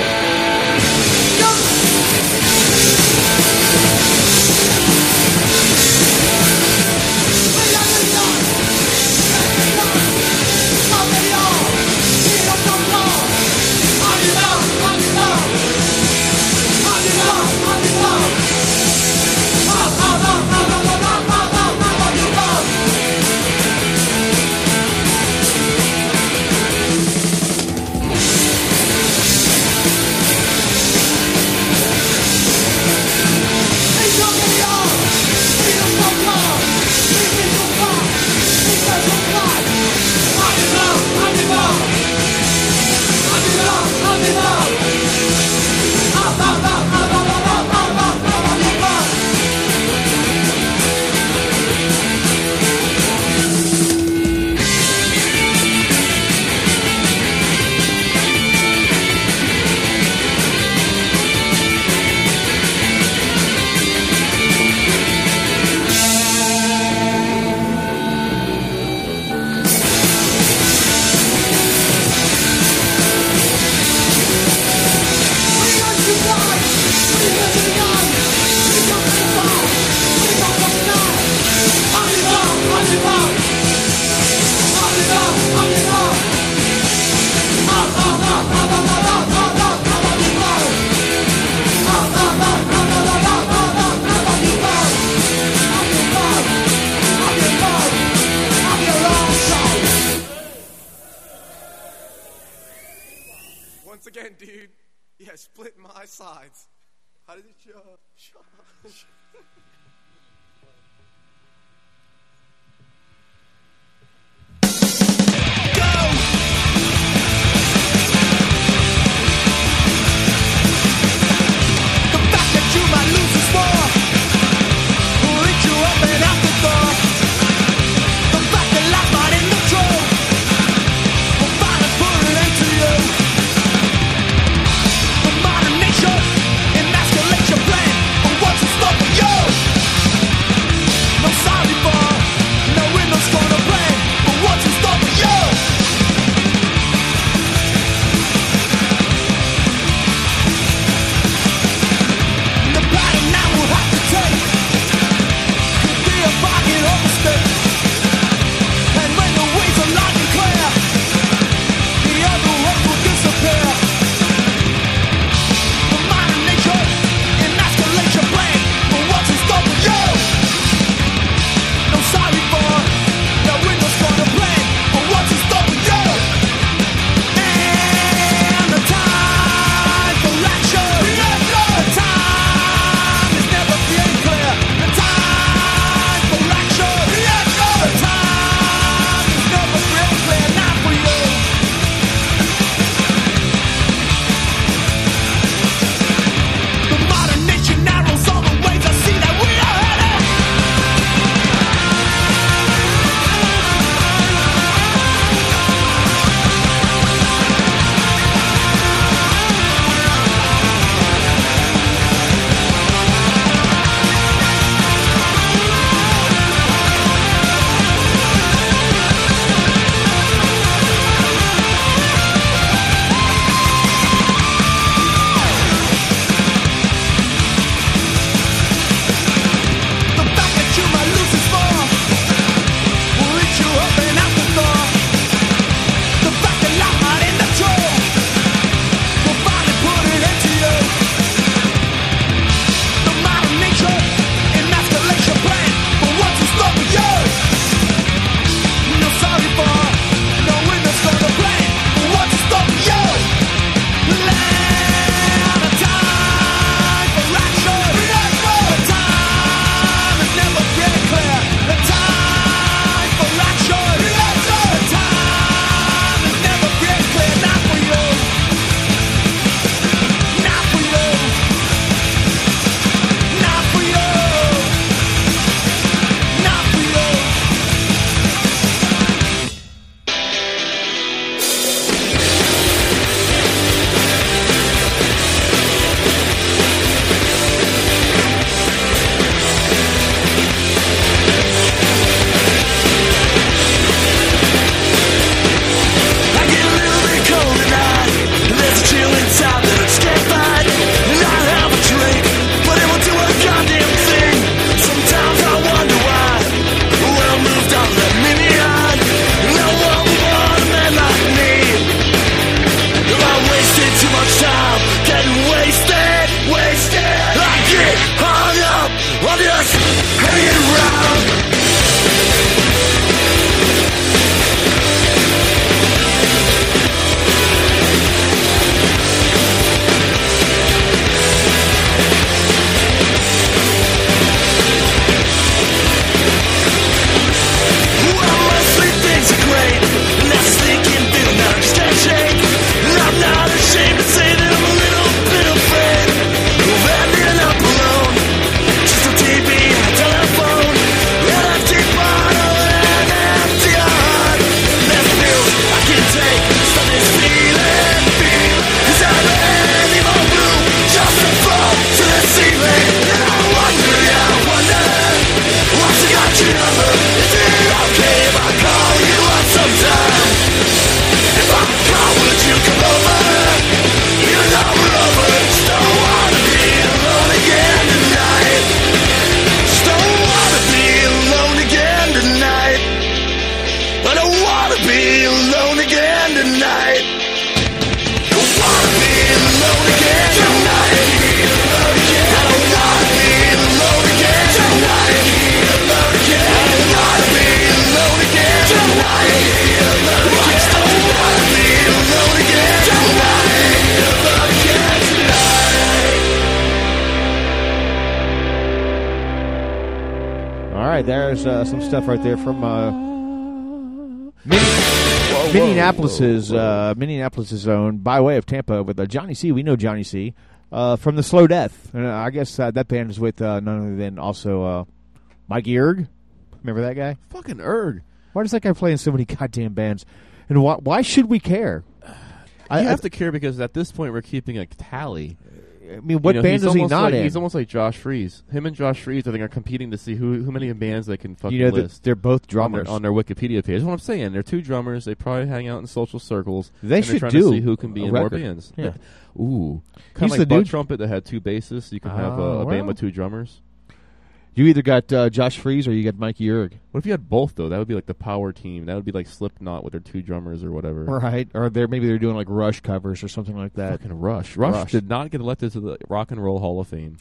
stuff right there from uh, Min- Minneapolis's uh, Minneapolis's own by way of Tampa with uh, Johnny C. We know Johnny C. Uh, from the Slow Death. And, uh, I guess uh, that band is with uh, none other than also uh, Mikey Erg. Remember that guy?
Fucking Erg.
Why does that guy play in so many goddamn bands? And why, why should we care? [sighs]
I have to care because at this point we're keeping a tally.
I mean, what
You know,
band is he not
like,
in?
He's almost like Josh Freese. Him and Josh Freese, I think, are competing to see who who many bands they can fucking
You know
list.
they're both
on their,
drummers.
on their Wikipedia page. That's what I'm saying. They're two drummers. They probably hang out in social circles.
They should do
to see who can be in
record.
more bands.
Yeah.
Ooh, kind of like
the
Butt Trumpet that had two bassists. You can have
Oh,
a, a band oh, with two drummers.
You either got uh, Josh Freese or you got Mikey Erg.
What if you had both though? That would be like the power team. That would be like Slipknot with their two drummers or whatever.
Right. Or they're maybe they're doing like Rush covers or something like that.
Fucking Rush. Rush.
Rush.
did not get elected to the Rock and Roll Hall of Fame.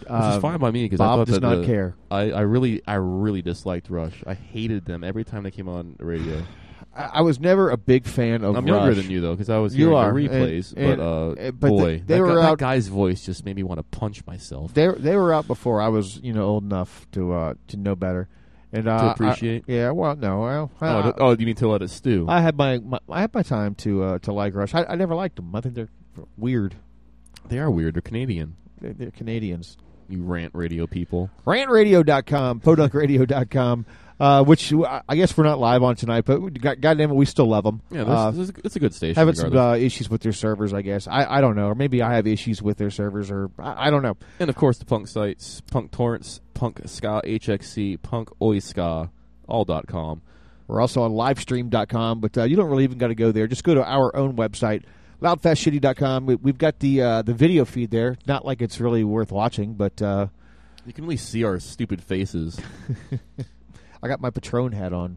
Which
Um,
is fine by me because I
Bob
thought
does not
the-
care.
I, I really, I really disliked Rush. I hated them every time they came on the radio.
I, I was never a big fan of
I'm
Rush.
younger than you though, because I was
You are,
the replays.
and-
but uh,
uh, but
boy,
they- they
that,
were
guy- that
out-
guy's voice just made me want to punch myself.
They they were out before I was you know old enough to uh, to know better and uh,
To appreciate?
I, yeah, well, no, well, I,
oh, th- oh, you mean to let it stew?
I had my, my I had my time to uh, to like Rush. I, I never liked them. I think they're weird.
they are weird. They're Canadian.
They're, they're Canadians.
You rant radio people.
Rantradio.com, podunkradio.com, uh, which I guess we're not live on tonight, but we- God, goddamn it, we still love them.
Yeah,
uh,
this, this is, it's a good station.
having some uh, issues with their servers, I guess. I, I don't know, or maybe I have issues with their servers, or I, I don't know.
and of course the punk sites, Punk Torrents, Punk Ska HXC, Punk Oi Ska, all dot com.
We're also on livestream.com, but uh, you don't really even got to go there. Just go to our own website, loudfastshitty.com. We, we've got the uh, the video feed there. Not like it's really worth watching, but uh,
You can really see our stupid faces. [laughs]
I got my Patron hat on.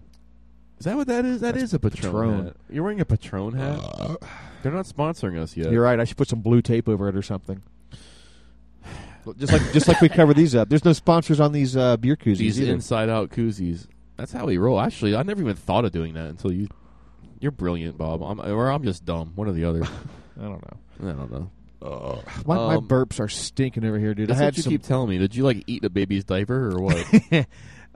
Is that what that is? That
That's
is a Patron,
Patron.
hat. You're wearing a Patron hat. [sighs] They're not sponsoring us yet.
You're right. I should put some blue tape over it or something. [sighs] Just like just like we cover these up. There's no sponsors on these uh, beer koozies
These
either.
inside out koozies. That's how we roll. Actually, I never even thought of doing that until you. You're brilliant, Bob. I'm, or I'm just dumb. One or the other. [laughs]
I don't know.
I don't know.
My, my
Um,
burps are stinking over here, dude.
That's
I
what
had
you
some.
keep telling me. Did you like eat a baby's diaper or what?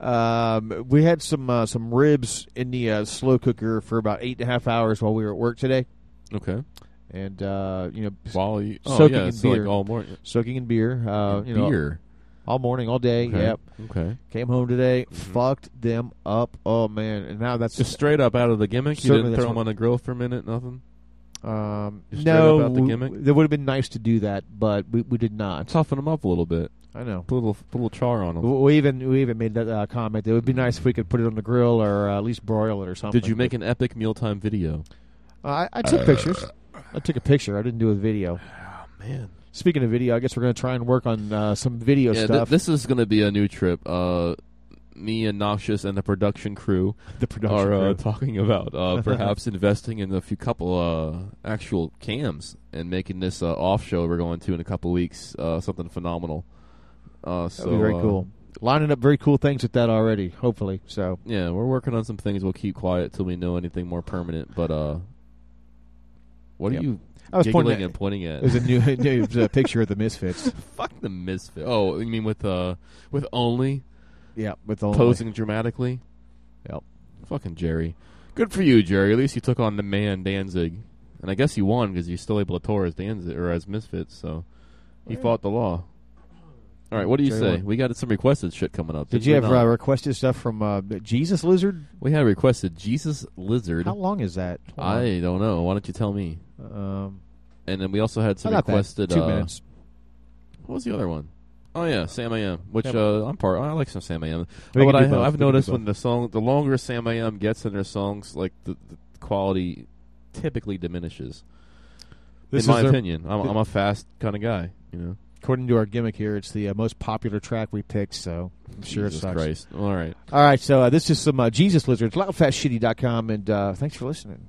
[laughs]
um, we had some uh, some ribs in the uh, slow cooker for about eight and a half hours while we were at work today,
okay.
and uh, you know,
While you, oh
soaking
yeah,
in
so like
beer.
all morning.
soaking in beer. Uh, you know,
beer.
All morning, all day.
Okay.
Yep.
Okay.
Came home today, fucked them up. Oh man! And now that's
Just straight up out of the gimmick. You didn't throw them on the grill for a minute. Nothing.
um,
Just straight
no.
up out the gimmick?
It would have been nice to do that, but we we did not.
Toughen them up a little bit.
I know.
Put a little, put a little char on them.
We we even we even made that uh, comment. It would be nice if we could put it on the grill or uh, at least broil it or something.
Did you make an epic mealtime video?
Uh, I, I took pictures. I took a picture. I didn't do a video.
Oh man.
Speaking of video, I guess we're going to try and work on uh, some video
Yeah, th-
stuff.
this is going to be a new trip. Uh, me and Noxious and the production crew [laughs]
the production
are uh,
crew.
talking about uh, [laughs] perhaps investing in a few couple uh, actual cams and making this uh, off show we're going to in a couple weeks uh, something phenomenal. Uh, so
very
uh,
cool. Lining up very cool things with that already. Hopefully, so
Yeah, we're working on some things. We'll keep quiet till we know anything more permanent. But uh, what
Yep.
are you
I was pointing at-
and pointing at?
there's a new, [laughs] [laughs] new uh, picture of the Misfits.
Fuck the misfit. Oh, you mean with uh with only
Yeah, with only.
posing dramatically?
Yep.
Fucking Jerry. Good for you, Jerry. At least you took on the man Danzig, and I guess you won because you're still able to tour as Danzig or as Misfits. So he fought the law. All right, what do you
Jerry
say?
won.
We got some requested shit coming up.
Did you have uh, requested stuff from uh, Jesus Lizard?
we had requested Jesus Lizard.
How long is that? Hold on.
I don't know. Why don't you tell me?
um,
And then we also had some requested.
two
uh,
minutes.
What was the other one? Oh yeah, Sam I AM. Which uh, I'm part. I like some Sam I
AM.
But what I, I've noticed when the song, the longer Sam I AM gets in their songs, like the, the quality typically diminishes.
This
in my opinion, I'm, I'm a fast kind of guy. You know,
According to our gimmick here, it's the uh, most popular track we picked, so I'm sure
Jesus
it sucks.
Christ. All right.
All right, so uh, this is some uh, Jesus Lizards, loudfastshitty.com, and uh, thanks for listening.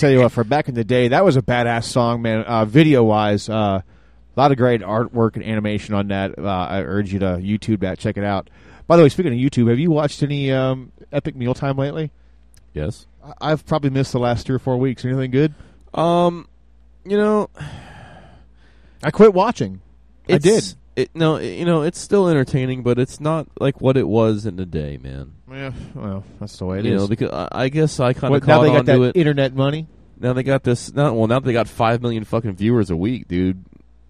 Tell you what, for back in the day, that was a badass song, man. Uh, video wise, uh, a lot of great artwork and animation on that. Uh, I urge you to YouTube that, check it out. By the way, speaking of YouTube, have you watched any um, Epic Mealtime lately?
Yes.
I- I've probably missed the last three or four weeks. Anything good?
Um, you know,
I quit watching. I did.
It's- It, no, it- you know, it's still entertaining, but it's not like what it was in the day, man.
Yeah, well, that's the way it
you
is.
know, because I, I guess I kind of
now
caught
they got
on to
that
it.
internet money.
Now they got this. Not well. Now they got five million fucking viewers a week, dude.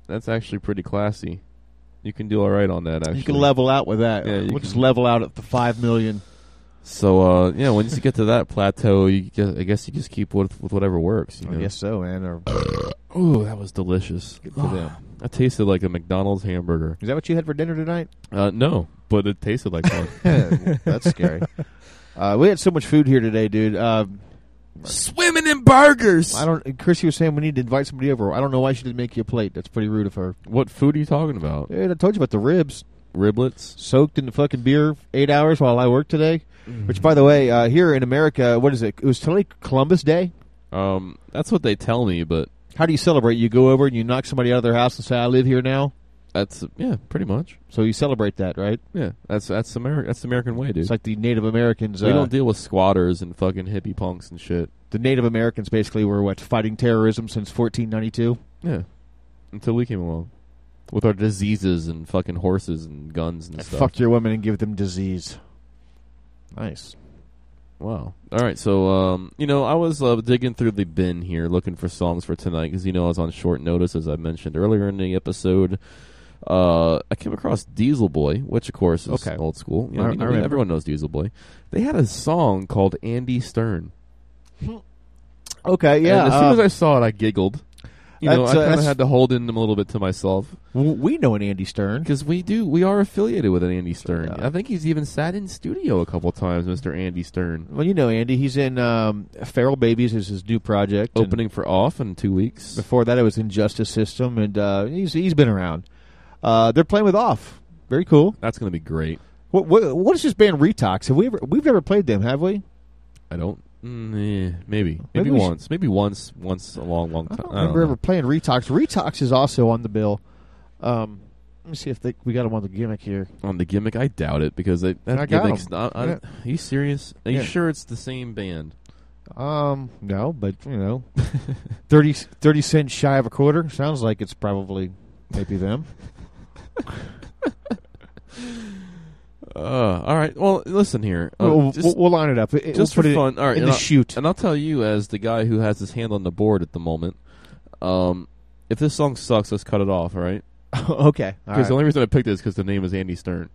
That's actually pretty classy. You can do all right on that. Actually,
You can level out with that.
Yeah, you
we'll
can-
just level out at the five million.
So uh, yeah, once you get to that plateau, you just, I guess you just keep with, with whatever works. You
I guess so, man. Or
Ooh, that was delicious.
Good for them.
That tasted like a McDonald's hamburger.
Is that what you had for dinner tonight?
Uh, no, but it tasted like one. [laughs]
That's scary. [laughs] Uh, we had so much food here today, dude. Um,
Swimming in burgers.
I don't. Chrissy was saying we need to invite somebody over. I don't know why she didn't make you a plate. That's pretty rude of her.
What food are you talking about?
Dude, I told you about the ribs.
Riblets
soaked in the fucking beer eight hours while I worked today.
Mm-hmm.
Which, by the way, uh, here in America, what is it? It was totally Columbus Day.
Um, that's what they tell me, but
how do you celebrate? You go over and you knock somebody out of their house and say, "I live here now."
That's yeah, pretty much.
So you celebrate that, right?
Yeah, that's that's America. That's the American way, dude.
It's like the Native Americans.
we
uh,
don't deal with squatters and fucking hippie punks and shit.
The Native Americans basically were what fighting terrorism since 1492.
Yeah, until we came along with our diseases and fucking horses and guns and stuff.
Fuck your women and give them disease. Nice.
Wow. All right. So, um, you know, I was uh, digging through the bin here looking for songs for tonight because, you know, I was on short notice, as I mentioned earlier in the episode. Uh, I came across Diesel Boy, which, of course, is
Okay.
old school. You know,
I-
you know,
I
everyone knows Diesel Boy. They had a song called Andy Stern.
Okay, yeah.
And as soon
uh,
as I saw it, I giggled. You know,
That's,
I
uh,
kind of had to hold in them a little bit to myself.
we know an Andy Stern.
Because we do, we are affiliated with an Andy Stern. I think he's even sat in studio a couple times, Mr. Andy Stern.
Well, you know Andy. He's in um, Feral Babies is his new project.
Opening for Off in two weeks.
Before that, it was Injustice System, and uh, he's he's been around. Uh, they're playing with Off. Very cool.
That's going to be great.
What, what what is this band Retox? Have we ever we've never played them, have we?
I don't. Mm, eh, maybe.
Maybe
Maybe, once. Maybe once. Once a long, long
I
time.
don't
I don't
remember ever playing Retox. Retox is also on the bill. Um, let me see if they, we got them on the gimmick here.
On the gimmick, I doubt it because they, that
I got
gimmick's not. I,
Yeah.
Are you serious? Are you
Yeah.
sure it's the same band?
Um, no, but you know, [laughs] 30, 30 cents shy of a quarter sounds like it's probably maybe them. [laughs] [laughs]
Uh, all right. Well, listen here. Uh,
We'll-
just,
we'll- line it up. It-
just
we'll
for fun. All right.
in
and
the
I'll-
chute.
And I'll tell you, as the guy who has his hand on the board at the moment, um, if this song sucks, let's cut it off. All right. [laughs]
okay,
Because
right.
the only reason I picked it is because the name is Andy Stern.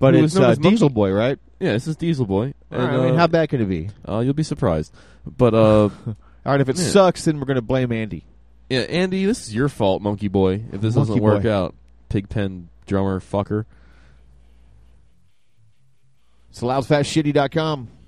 But
Who
it's uh, Diesel Boy, right?
Yeah, this is Diesel Boy.
All right,
And,
I mean,
uh,
how bad could it be?
Uh, you'll be surprised. But uh, [laughs]
All right, if it
Yeah.
sucks, then we're going to blame Andy.
yeah, Andy, this is your fault, Monkey Boy. If this
Monkey
doesn't work
Boy.
out, Pigpen drummer fucker.
It's loudfastshitty.com.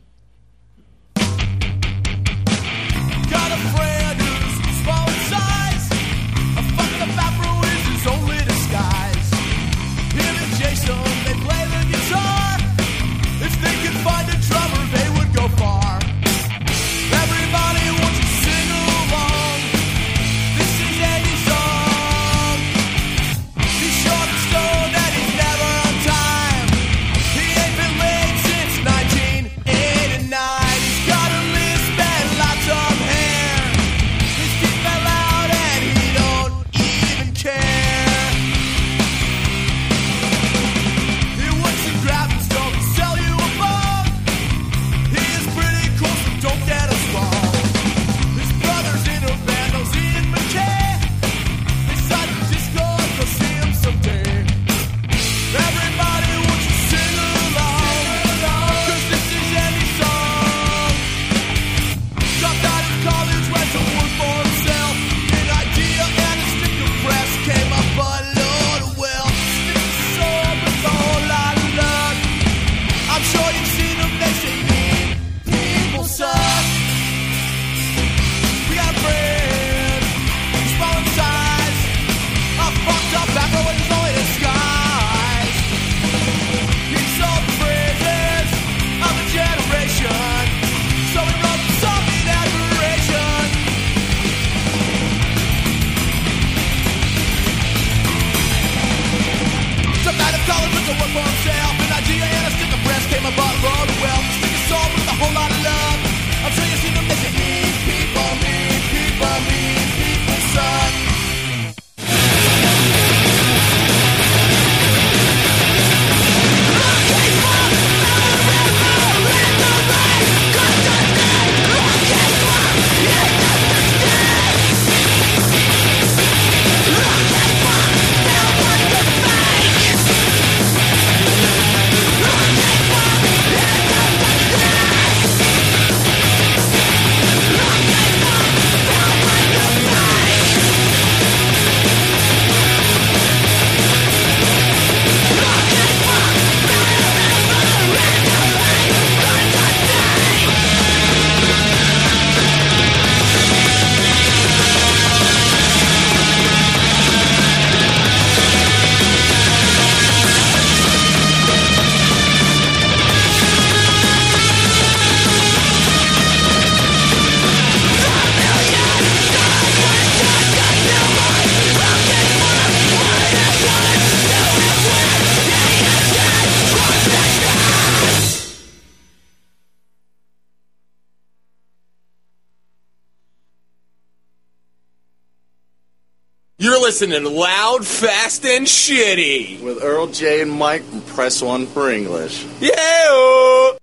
listening to Loud, Fast, and Shitty.
With Earl J and Mike from Press One for English.
Yeah! Oh.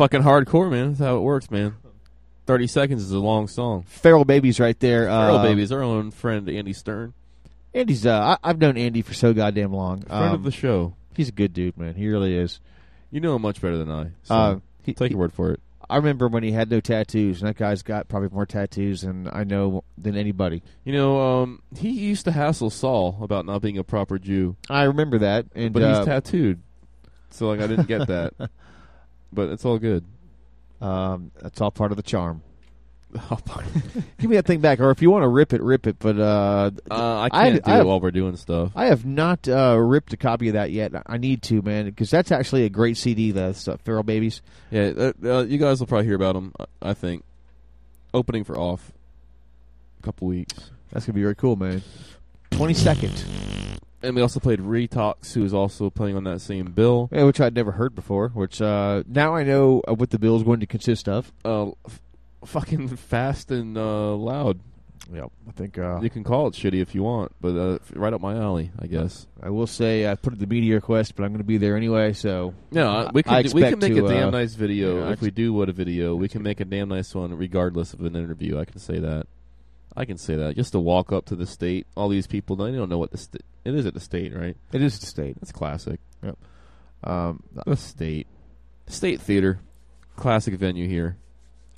Fucking hardcore, man. That's how it works, man. Thirty seconds is a long song.
Feral Babies right there.
Feral
uh,
Babies, our own friend Andy Stern,
Andy's. Uh, I, I've known Andy for so goddamn long.
friend
Um,
of the show.
He's a good dude, man. He really is.
You know him much better than I. So
Uh, he-
take your word for it.
I remember when he had no tattoos, and that guy's got probably more tattoos than I know than anybody.
You know, um, he used to hassle Saul about not being a proper Jew,
I remember that, and
but
uh,
he's tattooed. So like, I didn't get that, [laughs] but it's all good.
um, that's all part of the charm. [laughs] [laughs] Give me that thing back, or if you want to rip it, rip it. But uh,
Uh, I
I-
can't do
I
it
have-
while we're doing stuff.
I have not uh, ripped a copy of that yet. I need to, man, because that's actually a great CD. The stuff, Feral Babies.
Yeah, uh, uh, you guys will probably hear about them. I think opening for off, a couple weeks.
That's gonna be very cool, man. Twenty second,
And we also played Retox, who is also playing on that same bill.
yeah, which I'd never heard before. Which uh, now I know uh, what the bill is going to consist of.
Uh, f- fucking [laughs] fast and uh, loud.
Yep, I think uh,
You can call it shitty if you want, but uh, right up my alley, I guess.
I will say I put it the media request, but I'm going to be there anyway. So
Yeah, uh, we can do, we can make
to,
a damn nice video
yeah,
if we do what a video. We can make a damn nice one regardless of an interview. I can say that. I can say that. Just to walk up to the state, all these people they don't know what the state. It is at the state, right?
It is the state.
That's classic.
Yep. Um,
The state, state theater, classic venue here.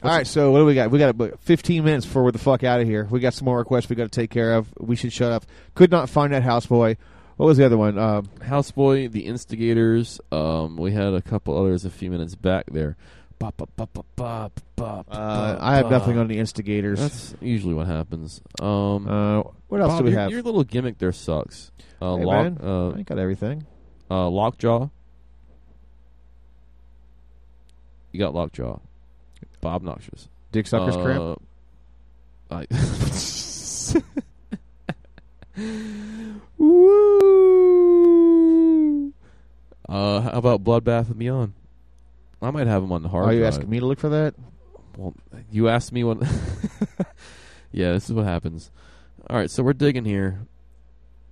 all right, so what do we got? We got about 15 minutes before we're the fuck out of here. We got some more requests we got to take care of. We should shut up. Could not find that houseboy. What was the other one? Um,
Houseboy, the Instigators. Um, we had a couple others a few minutes back there.
Uh, I have
ba.
nothing on the instigators.
That's usually what happens. Um,
uh, what else
Bob,
do we
your,
have?
Your little gimmick there sucks. Uh,
Hey,
lock,
man,
uh,
I ain't got everything.
uh, Lockjaw. You got Lockjaw. Bob Noxious.
Dick suckers
uh,
cramp.
I [laughs] Woo! Uh, how about Bloodbath and Beyond? I might have them on the hard
Are you
drive.
asking me to look for that?
Well, you asked me what. [laughs] yeah, this is what happens. All right, so we're digging here.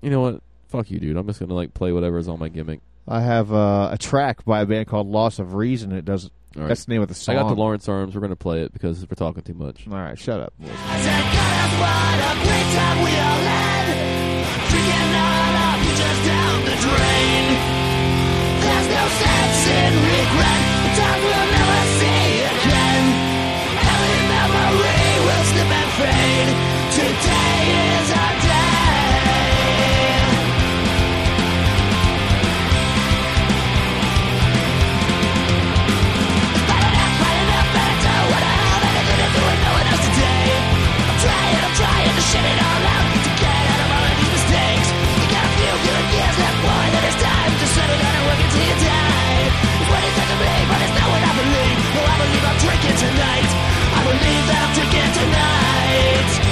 You know what? Fuck you, dude. I'm just gonna like play whatever's on my gimmick.
I have uh, a track by a band called Loss of Reason. It does.
All right.
That's the name of the song.
I got the Lawrence Arms. We're gonna play it because we're talking too much.
All right, shut up.
Today is our day. Shit it's time to settle down and work until
ticket tonight. I will live out
ticket tonight.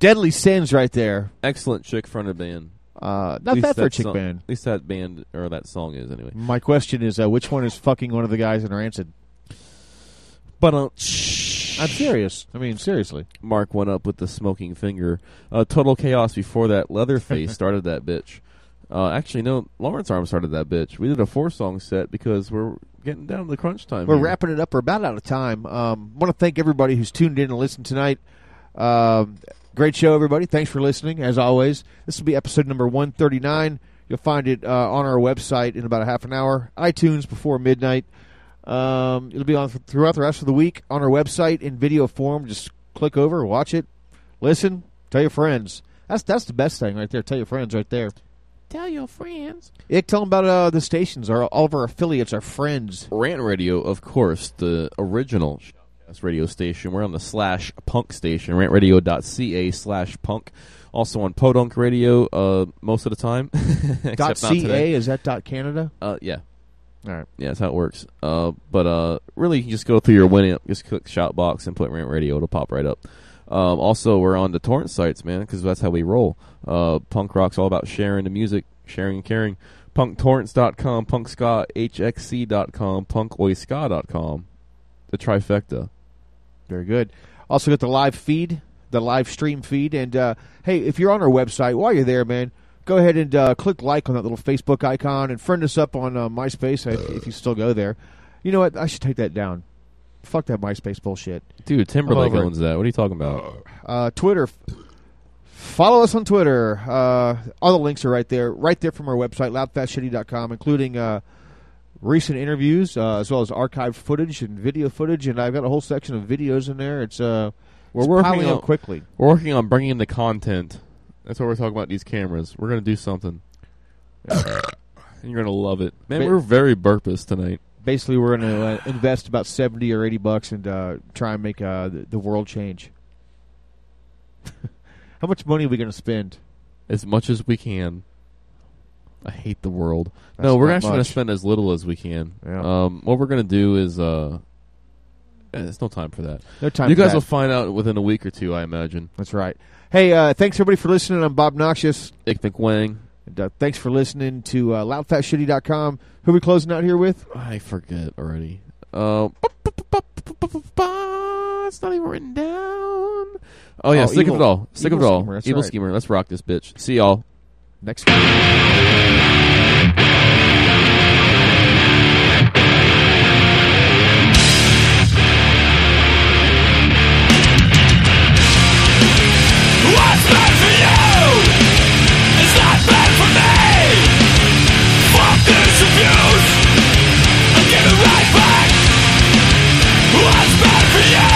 Deadly Sins right there.
Excellent chick fronted band.
Uh, not bad for a chick
song-
band.
At least that band or that song is anyway.
My question is, uh, which one is fucking one of the guys in Rancid?
But uh,
I'm serious. I mean, seriously.
Mark went up with the smoking finger. Uh, Total Chaos before that. Leatherface [laughs] started that bitch. Uh, actually, no, Lawrence Arm started that bitch. We did a four-song set because we're getting down to the crunch time.
We're
here.
wrapping it up. We're about out of time. Um, want to thank everybody who's tuned in and listened tonight. Um, great show, everybody. Thanks for listening, as always. This will be episode number 139. You'll find it uh, on our website in about a half an hour. iTunes before midnight. Um, it'll be on th- throughout the rest of the week on our website in video form. Just click over, watch it, listen, tell your friends. That's that's the best thing right there. Tell your friends right there.
Tell your friends.
Ick, tell them about uh, the stations. Our, all of our affiliates, our friends.
Rant Radio, of course, the original Shoutcast radio station. We're on the slash punk station, rantradio.ca slash punk. Also on Podunk Radio uh, most of the time.
Dot [laughs]
Except not today.
.ca, is that dot .canada?
Uh, yeah.
All right.
Yeah, that's how it works. Uh, but uh, really, you can just go through your Winamp, just click Shoutbox and put Rant Radio. It'll pop right up. Um, also, we're on the torrent sites, man, because that's how we roll. Uh, punk rock's all about sharing the music, sharing and caring. PunkTorrents.com, PunkSka.hxc.com, PunkOiska.com. The trifecta.
Very good. Also got the live feed, the live stream feed. And, uh, hey, if you're on our website, while you're there, man, go ahead and uh, click like on that little Facebook icon and friend us up on uh, MySpace if, if you still go there. You know what? I should take that down. Fuck that MySpace bullshit.
Dude, Timberlake
I'm over it.
owns that. What are you talking about?
Uh, Twitter. Follow us on Twitter. Uh, all the links are right there, right there from our website, loudfastshitty.com, including uh, recent interviews uh, as well as archived footage and video footage. And I've got a whole section of videos in there. It's uh,
We're
it's
working on
quickly.
We're working on bringing the content. That's what we're talking about. These cameras. We're gonna do something. and [coughs] you're gonna love it, man.
Ba-
we're very burpous tonight.
Basically, we're going to uh, invest about seventy or eighty bucks and uh, try and make uh, the, the world change. [laughs] How much money are we going to spend?
as much as we can. I hate the world.
That's
no, we're actually going to spend as little as we can.
Yeah.
Um, what we're going to do is, uh, eh, there's no time for that.
No time
You guys
that.
will find out within a week or two, I imagine.
That's right. Hey, uh, thanks everybody for listening. I'm Bob Noxious.
Ick McWang.
And, uh, thanks for listening to uh, loudfastshitty.com. Who are we closing out here with?
I forget already. Uh, it's not even written down. Oh yeah,
Oh,
sick
Evil-
of it all. Sick of it all.
Schemer,
Evil
right.
schemer. Let's rock this bitch. See y'all
next week.
What's bad for you? It's not bad for me. Fuck those reviews and get a right back. Who's bad for you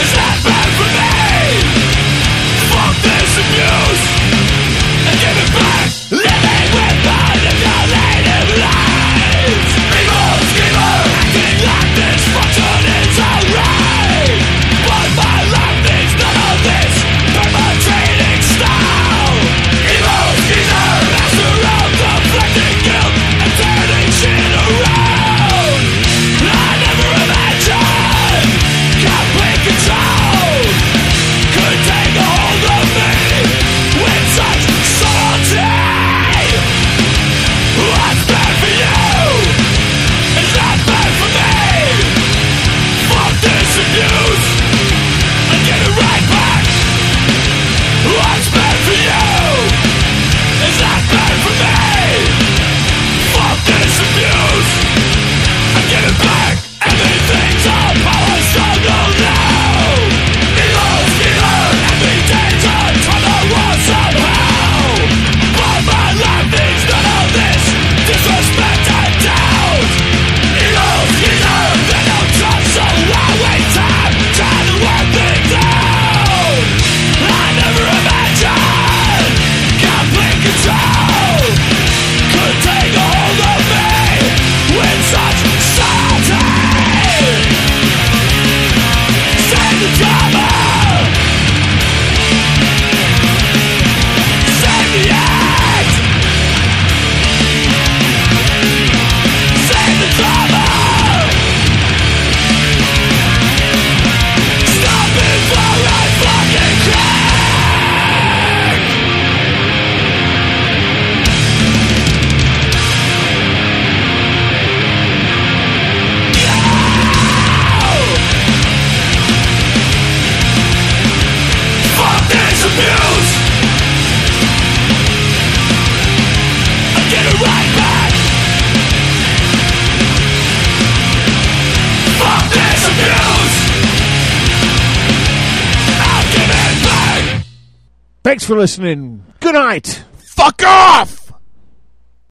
is not bad for me.
Thanks for listening. Good night.
Fuck off!